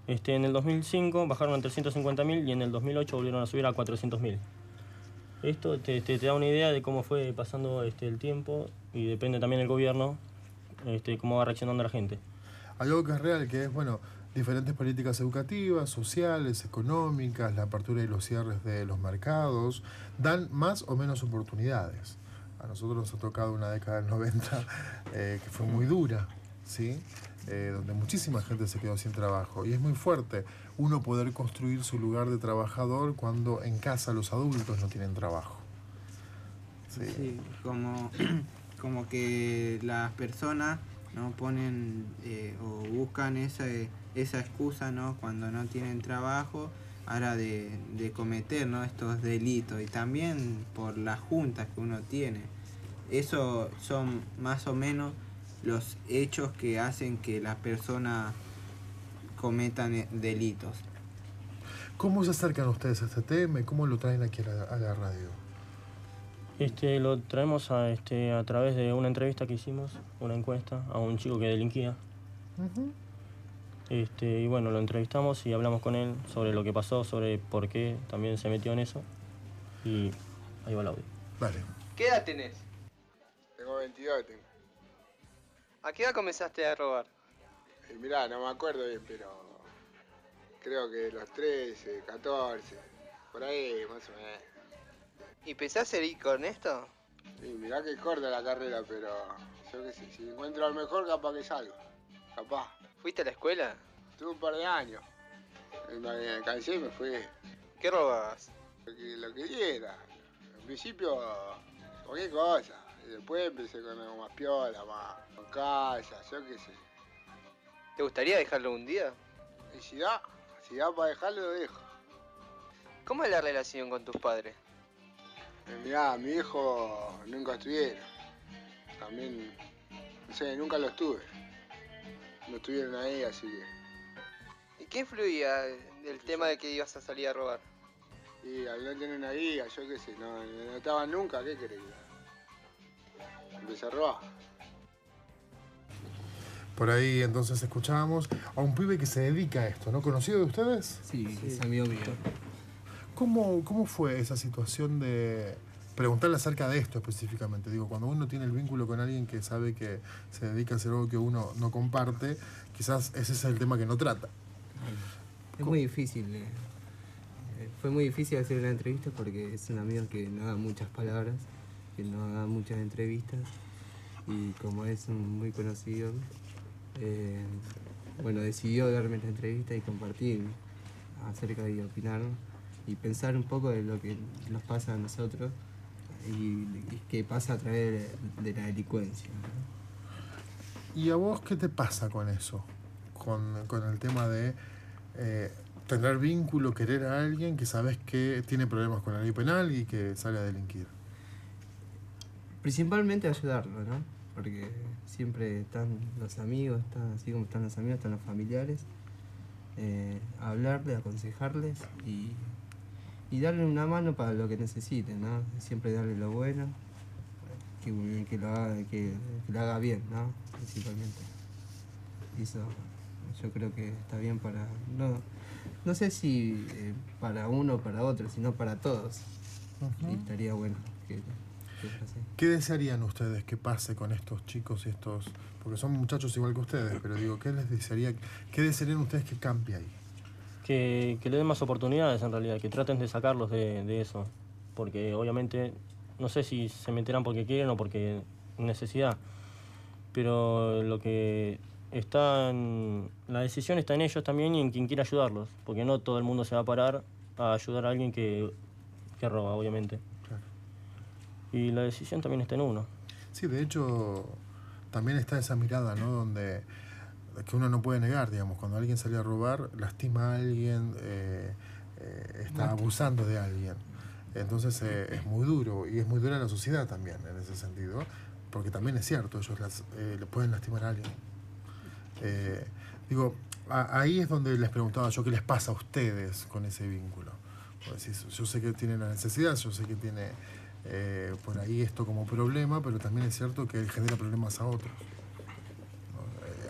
Este, en el 2005 bajaron a 350.000 y en el 2008 volvieron a subir a 400.000. Esto te, te- te da una idea de cómo fue pasando este, el tiempo y depende también del gobierno este, cómo va reaccionando la gente. Hay algo que es real, que es, bueno, diferentes políticas educativas, sociales, económicas, la apertura y los cierres de los mercados, dan más o menos oportunidades. A nosotros nos ha tocado una década del 90 eh, que fue muy dura, ¿sí? Eh, donde muchísima gente se quedó sin trabajo. Y es muy fuerte uno poder construir su lugar de trabajador cuando en casa los adultos no tienen trabajo. Sí. Como, *clears throat* como que las personas no ponen eh, o buscan esa, esa excusa no cuando no tienen trabajo ahora de, de cometer ¿no? estos delitos y también por las juntas que uno tiene eso son más o menos los hechos que hacen que las personas cometan delitos ¿Cómo se acercan ustedes a este tema y cómo lo traen aquí a la, a la radio? Este, lo traemos a, este, a través de una entrevista que hicimos, una encuesta, a un chico que delinquía. Este, y bueno, lo entrevistamos y hablamos con él sobre lo que pasó, sobre por qué también se metió en eso. Y ahí va el audio. Vale. ¿Qué edad tenés? Tengo 22, tengo. ¿A qué edad comenzaste a robar? Eh, mirá, no me acuerdo bien, pero creo que los 13, 14, por ahí más o menos. ¿Y pensás seguir con esto? Sí, mirá que corta la carrera, pero yo qué sé, si encuentro al mejor capaz que salgo. Capaz. ¿Fuiste a la escuela? Tuve un par de años. Me cansé y me fui. ¿Qué robabas? Lo que, lo que diera. En principio, cualquier cosa. Y después empecé con algo más piola, más con casa, yo qué sé. ¿Te gustaría dejarlo un día? Y si da, si da para dejarlo, lo dejo. ¿Cómo es la relación con tus padres? Eh, mirá, mi hijo nunca estuvieron. También, no sé, nunca los tuve. No estuvieron ahí, así que. ¿Y qué influía del tema de que ibas a salir a robar? Y al no tener una guía, yo qué sé, no, no estaban nunca, ¿qué querés? Empecé a robar. Por ahí entonces escuchábamos a un pibe que se dedica a esto, ¿no? ¿Conocido de ustedes? Sí, es amigo mío. ¿Cómo, ¿Cómo fue esa situación de preguntarle acerca de esto específicamente? Digo, cuando uno tiene el vínculo con alguien que sabe que se dedica a hacer algo que uno no comparte, quizás ese es el tema que no trata. Es muy difícil. eh. Eh, Fue muy difícil hacer una entrevista porque es un amigo que no da muchas palabras, que no da muchas entrevistas y como es un muy conocido, eh, bueno, decidió darme la entrevista y compartir acerca y opinar y pensar un poco de lo que nos pasa a nosotros y, que pasa a través de, la delincuencia. ¿no? ¿Y a vos qué te pasa con eso? Con, con el tema de eh, tener vínculo, querer a alguien que sabes que tiene problemas con la ley penal y que sale a delinquir. Principalmente ayudarlo, ¿no? Porque siempre están los amigos, están, así como están los amigos, están los familiares. Eh, hablarles, aconsejarles y, y darle una mano para lo que necesiten, ¿no? Siempre darle lo bueno, que, que lo, haga, que, que lo haga bien, ¿no? Principalmente. Y eso yo creo que está bien para, no, no sé si eh, para uno o para otro, sino para todos. Y estaría bueno que, que fuera así. ¿Qué desearían ustedes que pase con estos chicos y estos, porque son muchachos igual que ustedes, pero digo, ¿qué les desearía, qué desearían ustedes que cambie ahí? Que, que le den más oportunidades en realidad, que traten de sacarlos de, de eso. Porque obviamente, no sé si se meterán porque quieren o porque necesidad. Pero lo que está en, la decisión está en ellos también y en quien quiera ayudarlos. Porque no todo el mundo se va a parar a ayudar a alguien que, que roba, obviamente. Y la decisión también está en uno. Sí, de hecho, también está esa mirada, ¿no? Donde que uno no puede negar, digamos, cuando alguien sale a robar, lastima a alguien, eh, eh, está abusando de alguien. Entonces eh, es muy duro y es muy dura la sociedad también en ese sentido, porque también es cierto, ellos las, eh, le pueden lastimar a alguien. Eh, digo, a- ahí es donde les preguntaba yo qué les pasa a ustedes con ese vínculo. Decís, yo sé que tienen la necesidad, yo sé que tiene eh, por ahí esto como problema, pero también es cierto que genera problemas a otros.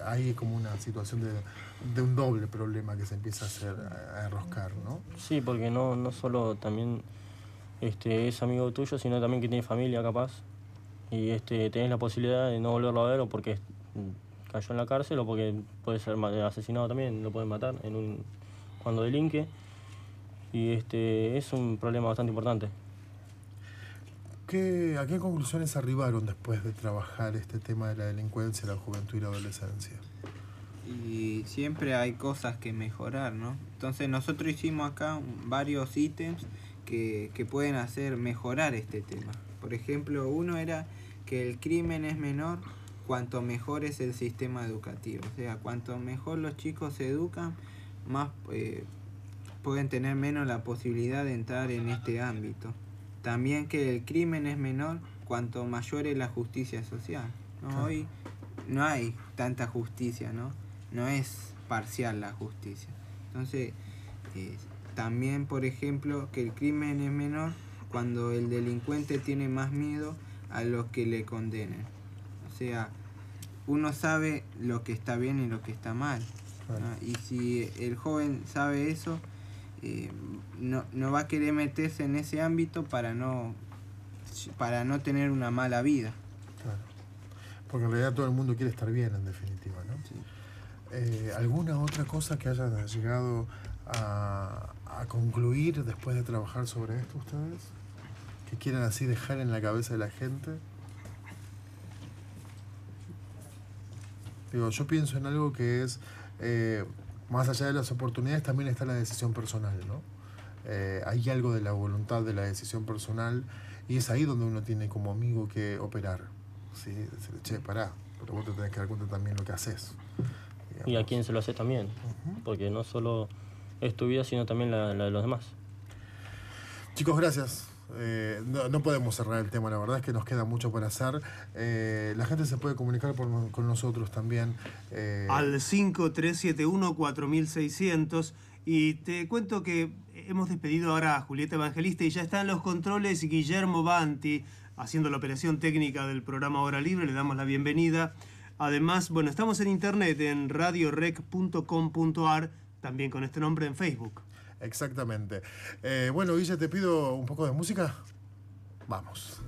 Hay como una situación de, de un doble problema que se empieza a hacer, a, enroscar, ¿no? Sí, porque no, no solo también este, es amigo tuyo, sino también que tiene familia capaz. Y este, tenés la posibilidad de no volverlo a ver o porque cayó en la cárcel o porque puede ser asesinado también, lo pueden matar en un, cuando delinque. Y este, es un problema bastante importante. ¿Qué, ¿A qué conclusiones arribaron después de trabajar este tema de la delincuencia, la juventud y la adolescencia? y siempre hay cosas que mejorar, ¿no? Entonces nosotros hicimos acá varios ítems que, que pueden hacer mejorar este tema. Por ejemplo, uno era que el crimen es menor cuanto mejor es el sistema educativo. O sea, cuanto mejor los chicos se educan, más eh, pueden tener menos la posibilidad de entrar en este ámbito. También que el crimen es menor cuanto mayor es la justicia social. ¿no? Claro. Hoy no hay tanta justicia, ¿no? No es parcial la justicia. Entonces, eh, también, por ejemplo, que el crimen es menor cuando el delincuente tiene más miedo a los que le condenen. O sea, uno sabe lo que está bien y lo que está mal. ¿no? Y si el joven sabe eso, eh, no, no va a querer meterse en ese ámbito para no, para no tener una mala vida. Claro. Porque en realidad todo el mundo quiere estar bien, en definitiva, ¿no? Eh, ¿Alguna otra cosa que hayan llegado a, a concluir después de trabajar sobre esto ustedes? ¿Que quieran así dejar en la cabeza de la gente? Digo, yo pienso en algo que es, eh, más allá de las oportunidades, también está la decisión personal, ¿no? Eh, hay algo de la voluntad de la decisión personal y es ahí donde uno tiene como amigo que operar. ¿sí? Decir, che, pará, pero vos te tenés que dar cuenta también lo que haces. Y a quién se lo haces también. Porque no solo es tu vida, sino también la, la de los demás. Chicos, gracias. Eh, no, podemos cerrar el tema, la verdad es que nos queda mucho por hacer. Eh, la gente se puede comunicar por con nosotros también. eh, al 5371-4600. Y te cuento que hemos despedido ahora a Julieta Evangelista y ya está en los controles Guillermo Banti haciendo la operación técnica del programa Hora Libre. Le damos la bienvenida. Además, bueno, estamos en internet en radiorec.com.ar, también con este nombre en Facebook. Exactamente. Eh, bueno, Guille, te pido un poco de música. Vamos.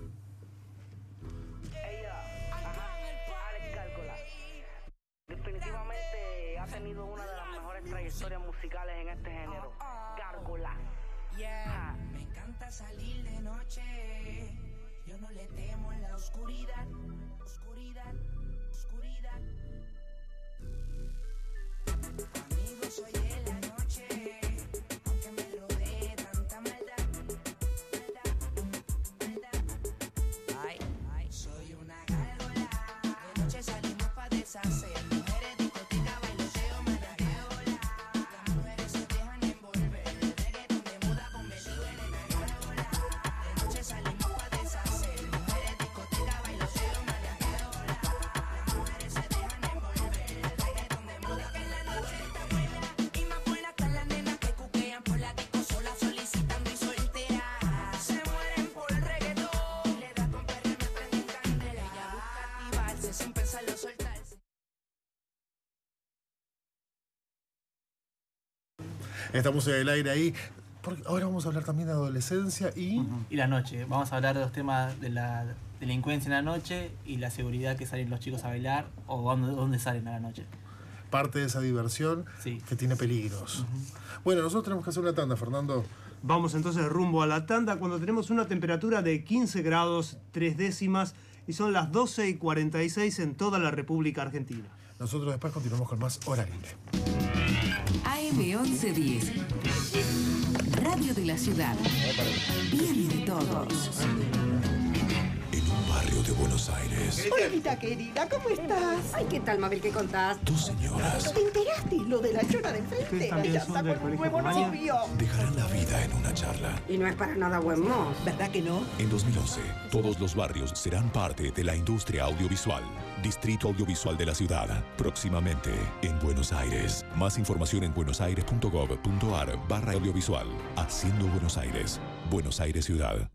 Estamos en el aire ahí. Porque ahora vamos a hablar también de adolescencia y... Y la noche. Vamos a hablar de los temas de la delincuencia en la noche y la seguridad que salen los chicos a bailar o dónde, dónde salen a la noche. parte de esa diversión que tiene peligros. Bueno, nosotros tenemos que hacer una tanda, Fernando. Vamos entonces rumbo a la tanda cuando tenemos una temperatura de 15 grados 3 décimas y son las 12 y 46 en toda la República Argentina. Nosotros después continuamos con más Hora Libre. AM1110. Radio de la ciudad. Bien de todos. Barrio de Buenos Aires. Hola, querida, ¿cómo estás? Ay, ¿qué tal, Mabel? ¿Qué contás? Dos señoras ¿Te enteraste lo de la chona de enfrente? ¿Ustedes también Ella son está con un nuevo novio. dejarán la vida en una charla. Y no es para nada buen mozo. ¿Verdad que no? En 2011, todos los barrios serán parte de la industria audiovisual. Distrito Audiovisual de la Ciudad. Próximamente en Buenos Aires. Más información en buenosaires.gov.ar barra audiovisual. Haciendo Buenos Aires. Buenos Aires Ciudad.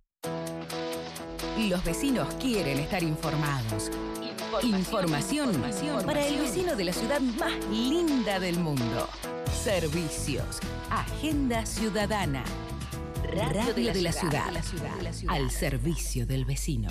Los vecinos quieren estar informados. Información, para el vecino de la ciudad más linda del mundo. Servicios. Agenda Ciudadana. Radio, de, la ciudad, Al servicio del vecino.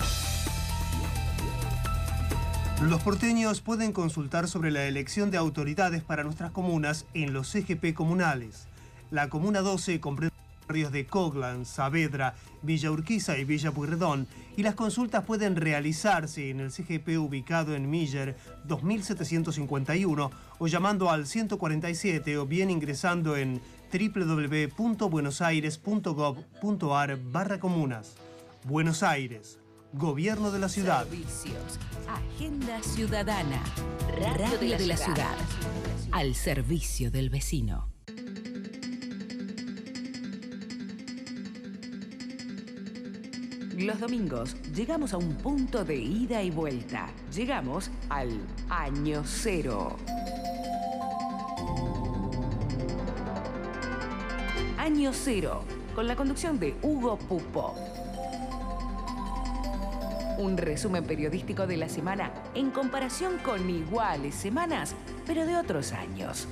Los porteños pueden consultar sobre la elección de autoridades para nuestras comunas en los CGP comunales. La Comuna 12 comprende barrios de Coglan, Saavedra, Villa Urquiza y Villa Pueyrredón y las consultas pueden realizarse en el CGP ubicado en Miller 2751 o llamando al 147 o bien ingresando en www.buenosaires.gov.ar barra comunas. Buenos Aires, Gobierno de la Ciudad. Servicios. Agenda Ciudadana. Radio, de, la, ciudad. Al servicio del vecino. Los domingos llegamos a un punto de ida y vuelta. Llegamos al año cero. Año cero, con la conducción de Hugo Pupo. Un resumen periodístico de la semana en comparación con iguales semanas, pero de otros años.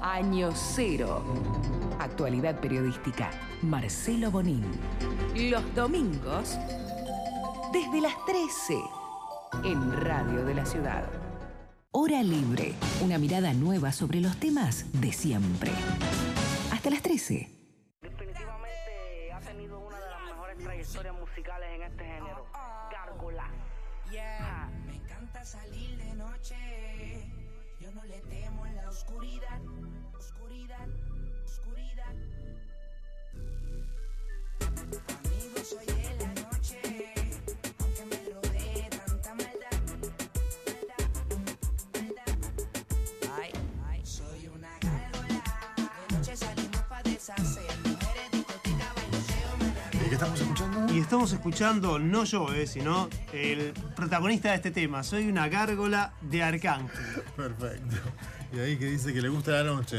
Año cero. Actualidad periodística. Marcelo Bonín. Los domingos, desde las 13, en Radio de la Ciudad. Hora Libre. Una mirada nueva sobre los temas de siempre. Hasta las 13. Ha tenido una de las mejores trayectorias musicales en este género. Gárgola. Yeah, me encanta salir de noche. Yo no le temo en la. Oscuridad, oscuridad. Qué estamos escuchando? Y estamos escuchando, no yo, eh, sino el protagonista de este tema. Soy una gárgola de Arcángel. *laughs* Perfecto. Y ahí que dice que le gusta la noche.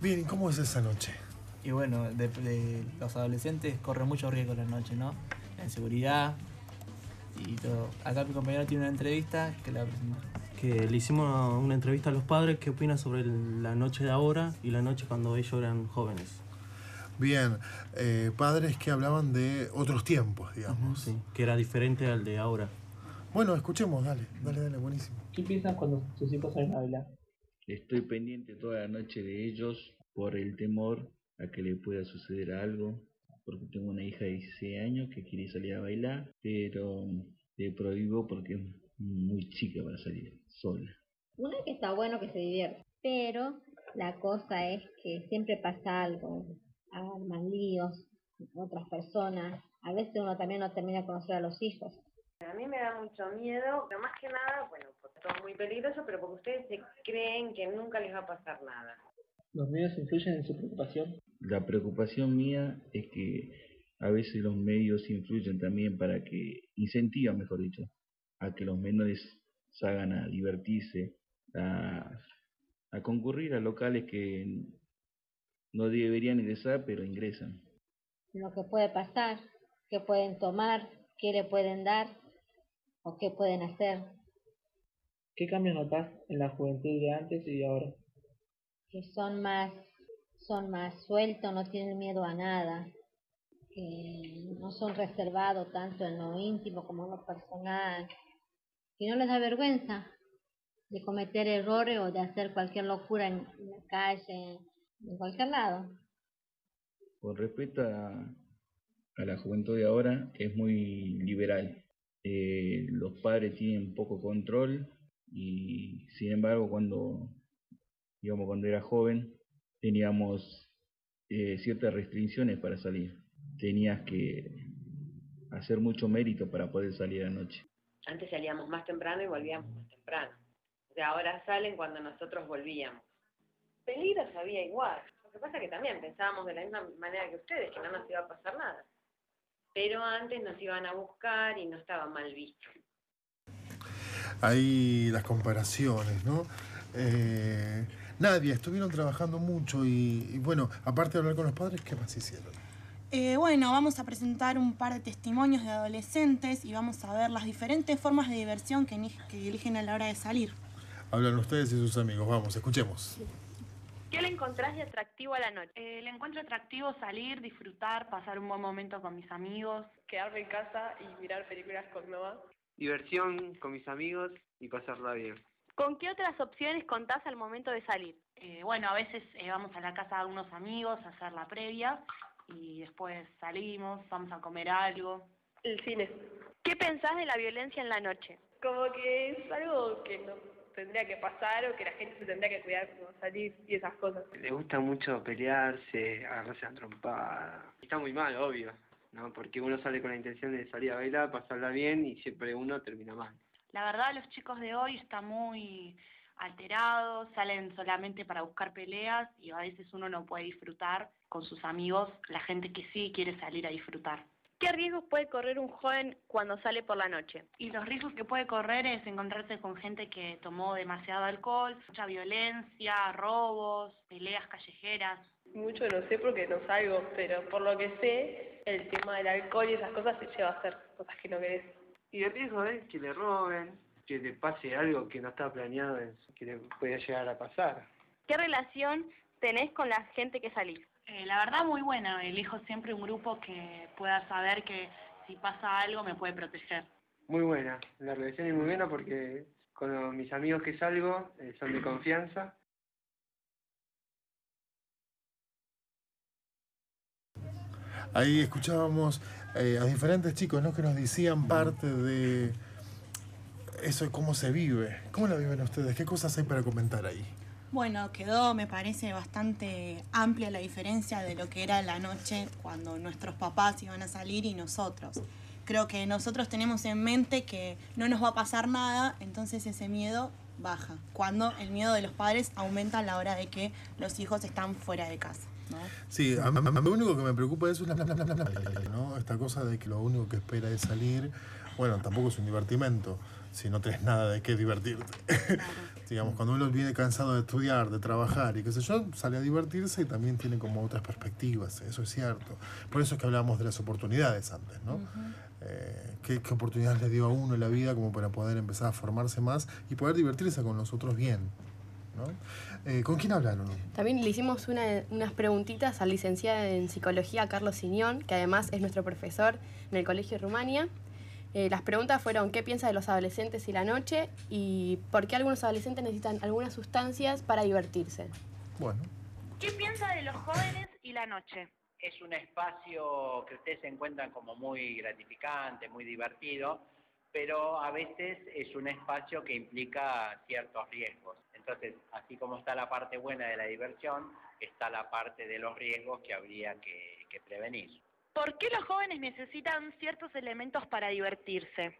Bien, ¿y cómo es esa noche? Y bueno, de, de los adolescentes corren mucho riesgo la noche, ¿no? La inseguridad y todo. Acá mi compañero tiene una entrevista que la presentó. Que le hicimos una entrevista a los padres que opinan sobre la noche de ahora y la noche cuando ellos eran jóvenes. Bien, eh, padres que hablaban de otros tiempos, digamos. Sí, que era diferente al de ahora. Bueno, escuchemos, dale, dale, dale, buenísimo. ¿Qué piensas cuando tus hijos salen a bailar? Estoy pendiente toda la noche de ellos por el temor a que le pueda suceder algo, porque tengo una hija de 16 años que quiere salir a bailar, pero le prohíbo porque es muy chica para salir sola. Uno es que está bueno que se divierte, pero la cosa es que siempre pasa algo, arman líos, otras personas, a veces uno también no termina de conocer a los hijos. A mí me da mucho miedo, pero más que nada, bueno, porque todo es muy peligroso, pero porque ustedes se creen que nunca les va a pasar nada. ¿Los medios influyen en su preocupación? La preocupación mía es que a veces los medios influyen también para que, incentivan, mejor dicho, a que los menores salgan a divertirse, a, a concurrir a locales que no deberían ingresar, pero ingresan. Lo que puede pasar, qué pueden tomar, qué le pueden dar o qué pueden hacer, ¿Qué cambios notas en la juventud de antes y de ahora? que son más, son más sueltos, no tienen miedo a nada, que no son reservados tanto en lo íntimo como en lo personal, que no les da vergüenza de cometer errores o de hacer cualquier locura en, en la calle, en cualquier lado. Con respecto a, a la juventud de ahora, es muy liberal. Eh, los padres tienen poco control y sin embargo cuando, digamos, cuando era joven teníamos eh, ciertas restricciones para salir. Tenías que hacer mucho mérito para poder salir anoche. Antes salíamos más temprano y volvíamos más temprano. O sea, ahora salen cuando nosotros volvíamos. Peligros había igual. Lo que pasa es que también pensábamos de la misma manera que ustedes, que no nos iba a pasar nada. Pero antes nos iban a buscar y no estaba mal visto. Ahí las comparaciones, ¿no? Eh, Nadia, estuvieron trabajando mucho y, y bueno, aparte de hablar con los padres, ¿qué más hicieron? Eh, bueno, vamos a presentar un par de testimonios de adolescentes y vamos a ver las diferentes formas de diversión que, que eligen a la hora de salir. Hablan ustedes y sus amigos, vamos, escuchemos. ¿Qué le encontrás de atractivo a la noche? Eh, le encuentro atractivo salir, disfrutar, pasar un buen momento con mis amigos. Quedarme en casa y mirar películas con mamá. Diversión con mis amigos y pasarla bien. ¿Con qué otras opciones contás al momento de salir? Eh, bueno, a veces eh, vamos a la casa de unos amigos a hacer la previa y después salimos, vamos a comer algo. El cine. ¿Qué pensás de la violencia en la noche? Como que es algo que no tendría que pasar o que la gente se tendría que cuidar como salir y esas cosas. Le gusta mucho pelearse, agarrarse a trompada. Está muy mal, obvio, ¿no? Porque uno sale con la intención de salir a bailar, pasarla bien y siempre uno termina mal. La verdad, los chicos de hoy están muy alterados, salen solamente para buscar peleas y a veces uno no puede disfrutar con sus amigos, la gente que sí quiere salir a disfrutar. ¿Qué riesgos puede correr un joven cuando sale por la noche? Y los riesgos que puede correr es encontrarse con gente que tomó demasiado alcohol, mucha violencia, robos, peleas callejeras. Mucho no sé porque no salgo, pero por lo que sé, el tema del alcohol y esas cosas se lleva a hacer cosas que no querés. Y el riesgo es que le roben, que le pase algo que no está planeado, que le puede llegar a pasar. ¿Qué relación tenés con la gente que salís? Eh, la verdad muy buena, elijo siempre un grupo que pueda saber que si pasa algo me puede proteger. Muy buena, la relación es muy buena porque con mis amigos que salgo eh, son de confianza. Ahí escuchábamos eh, a diferentes chicos ¿no? que nos decían parte de eso de cómo se vive. ¿Cómo la viven ustedes? ¿Qué cosas hay para comentar ahí? Bueno, quedó, me parece, bastante amplia la diferencia de lo que era la noche cuando nuestros papás iban a salir y nosotros. Creo que nosotros tenemos en mente que no nos va a pasar nada, entonces ese miedo baja. Cuando el miedo de los padres aumenta a la hora de que los hijos están fuera de casa. ¿no? Sí, a, lo único que me preocupa de eso es la, la- la- la- la- ¿no? esta cosa de que lo único que espera es salir. Bueno, tampoco es un divertimento si no tenés nada de qué divertirte. *laughs* Digamos, cuando uno viene cansado de estudiar, de trabajar y qué sé yo, sale a divertirse y también tiene como otras perspectivas, eso es cierto. Por eso es que hablábamos de las oportunidades antes, ¿no? Eh, ¿qué, qué oportunidades le dio a uno en la vida como para poder empezar a formarse más y poder divertirse con nosotros bien, ¿no? Eh, ¿Con quién hablaron? También le hicimos una- unas preguntitas al licenciado en psicología Carlos Siñón, que además es nuestro profesor en el Colegio Rumania. Eh, las preguntas fueron qué piensa de los adolescentes y la noche y por qué algunos adolescentes necesitan algunas sustancias para divertirse. Bueno. ¿Qué piensa de los jóvenes y la noche? es un espacio que ustedes encuentran como muy gratificante, muy divertido, pero a veces es un espacio que implica ciertos riesgos. Entonces, así como está la parte buena de la diversión, está la parte de los riesgos que habría que, que prevenir. ¿Por qué los jóvenes necesitan ciertos elementos para divertirse?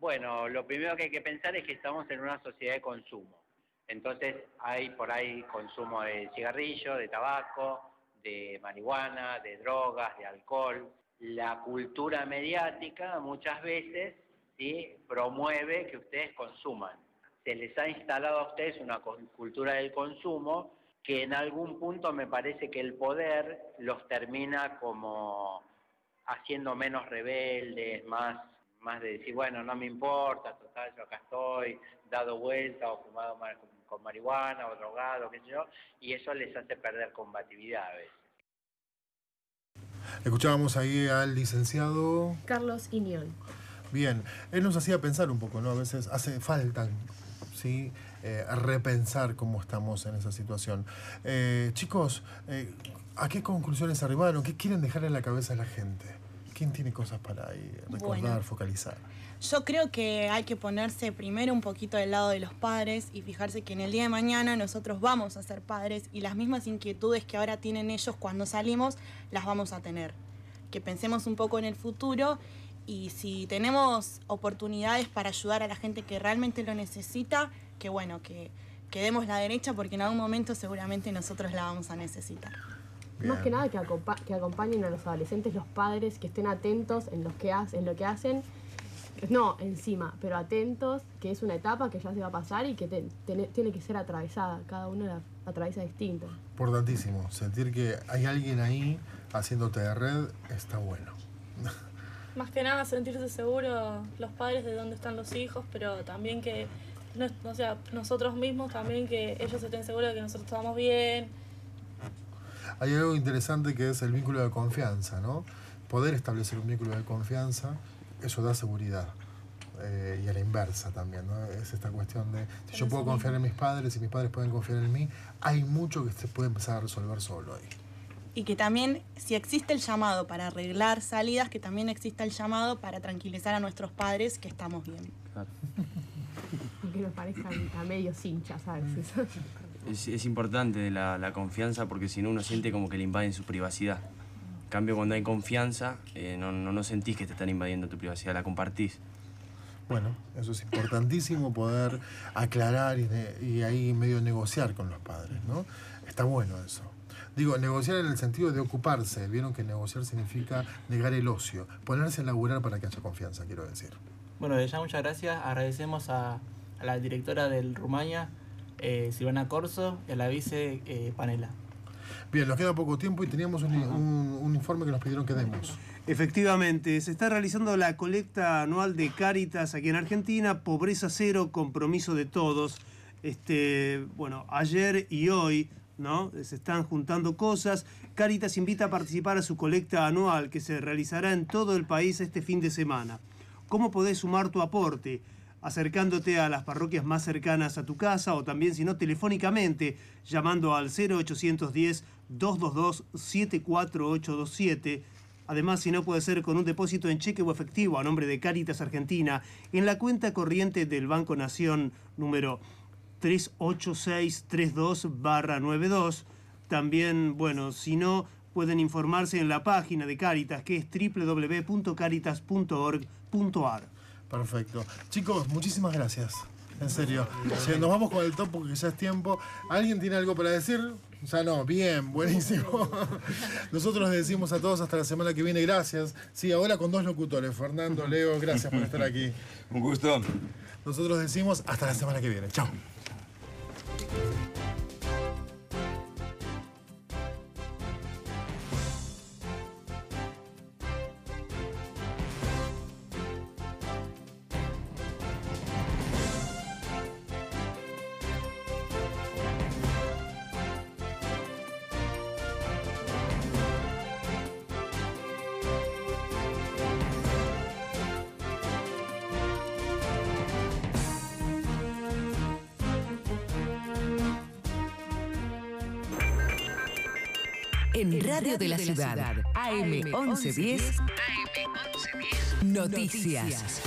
Bueno, lo primero que hay que pensar es que estamos en una sociedad de consumo. Entonces hay por ahí consumo de cigarrillo, de tabaco, de marihuana, de drogas, de alcohol. La cultura mediática muchas veces ¿sí? promueve que ustedes consuman. Se les ha instalado a ustedes una cultura del consumo que en algún punto me parece que el poder los termina como haciendo menos rebeldes, más, más de decir, bueno, no me importa, total, yo acá estoy, dado vuelta o fumado ma- con, con marihuana o drogado, qué sé yo, y eso les hace perder combatividad a veces. Escuchábamos ahí al licenciado. Carlos Iñón. Bien, él nos hacía pensar un poco, ¿no? A veces hace falta, ¿sí? Eh, repensar cómo estamos en esa situación. Eh, chicos, eh, ¿a qué conclusiones arribaron? ¿Qué quieren dejar en la cabeza a la gente? ¿Quién tiene cosas para ahí recordar, Bueno. focalizar? Yo creo que hay que ponerse primero un poquito del lado de los padres y fijarse que en el día de mañana nosotros vamos a ser padres y las mismas inquietudes que ahora tienen ellos cuando salimos las vamos a tener. Que pensemos un poco en el futuro Y si tenemos oportunidades para ayudar a la gente que realmente lo necesita, que bueno, que, que demos la derecha porque en algún momento seguramente nosotros la vamos a necesitar. Más que nada que, acompa- que acompañen a los adolescentes, los padres, que estén atentos en, los que en lo que hacen. No, encima, pero atentos, que es una etapa que ya se va a pasar y que te- tiene- tiene que ser atravesada. Cada uno la atraviesa distinto. Importantísimo. Sentir que hay alguien ahí haciéndote de red está bueno. Más que nada sentirse seguro los padres de dónde están los hijos, pero también que, no, o sea, nosotros mismos también que ellos estén seguros de que nosotros estamos bien. Hay algo interesante que es el vínculo de confianza, ¿no? Poder establecer un vínculo de confianza, eso da seguridad. Eh, y a la inversa también, ¿no? Es esta cuestión de si yo puedo confiar en mis padres y mis padres pueden confiar en mí, hay mucho que se puede empezar a resolver solo ahí. Y que también, si existe el llamado para arreglar salidas, que también exista el llamado para tranquilizar a nuestros padres que estamos bien. Aunque *laughs* nos parezcan a medio hinchas a veces. Es, es importante la, la confianza porque si no uno siente como que le invaden su privacidad. En cambio, cuando hay confianza, eh, no, no, no sentís que te están invadiendo tu privacidad, la compartís. Bueno, eso es importantísimo poder aclarar y, ne- y ahí medio negociar con los padres, ¿no? Está bueno eso. Digo, negociar en el sentido de ocuparse. Vieron que negociar significa negar el ocio, ponerse a laburar para que haya confianza, quiero decir. Bueno, de ya muchas gracias. Agradecemos a, a la directora del Rumania, eh, Silvana Corso, y a la vice eh, Panela. Bien, nos queda poco tiempo y teníamos un, un- un informe que nos pidieron que demos. Efectivamente, se está realizando la colecta anual de Cáritas aquí en Argentina, pobreza cero, compromiso de todos. Este, bueno, ayer y hoy, ¿no? Se están juntando cosas. Cáritas invita a participar a su colecta anual que se realizará en todo el país este fin de semana. ¿Cómo podés sumar tu aporte? Acercándote a las parroquias más cercanas a tu casa o también, si no, telefónicamente, llamando al 0810 222 74827 Además, si no puede ser con un depósito en cheque o efectivo a nombre de Cáritas Argentina, en la cuenta corriente del Banco Nación número 38632-92. También, bueno, si no, pueden informarse en la página de Cáritas, que es www.caritas.org.ar. Perfecto. Chicos, muchísimas gracias. En serio. Nos vamos con el top porque ya es tiempo. ¿Alguien tiene algo para decir? Ya no, bien, buenísimo. *laughs* Nosotros les decimos a todos hasta la semana que viene, gracias. Sí, ahora con dos locutores, Fernando, Leo, gracias por estar aquí. Un gusto. Nosotros decimos hasta la semana que viene. Chao. Radio de la Ciudad, AM 1110, Noticias.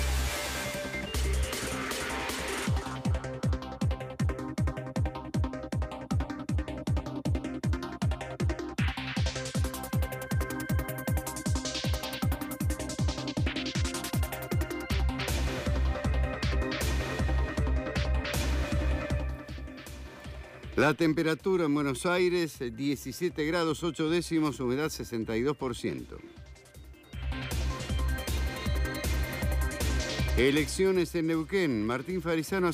La temperatura en Buenos Aires, 17 grados 8 décimos, humedad 62%. Elecciones en Neuquén. Martín Farisano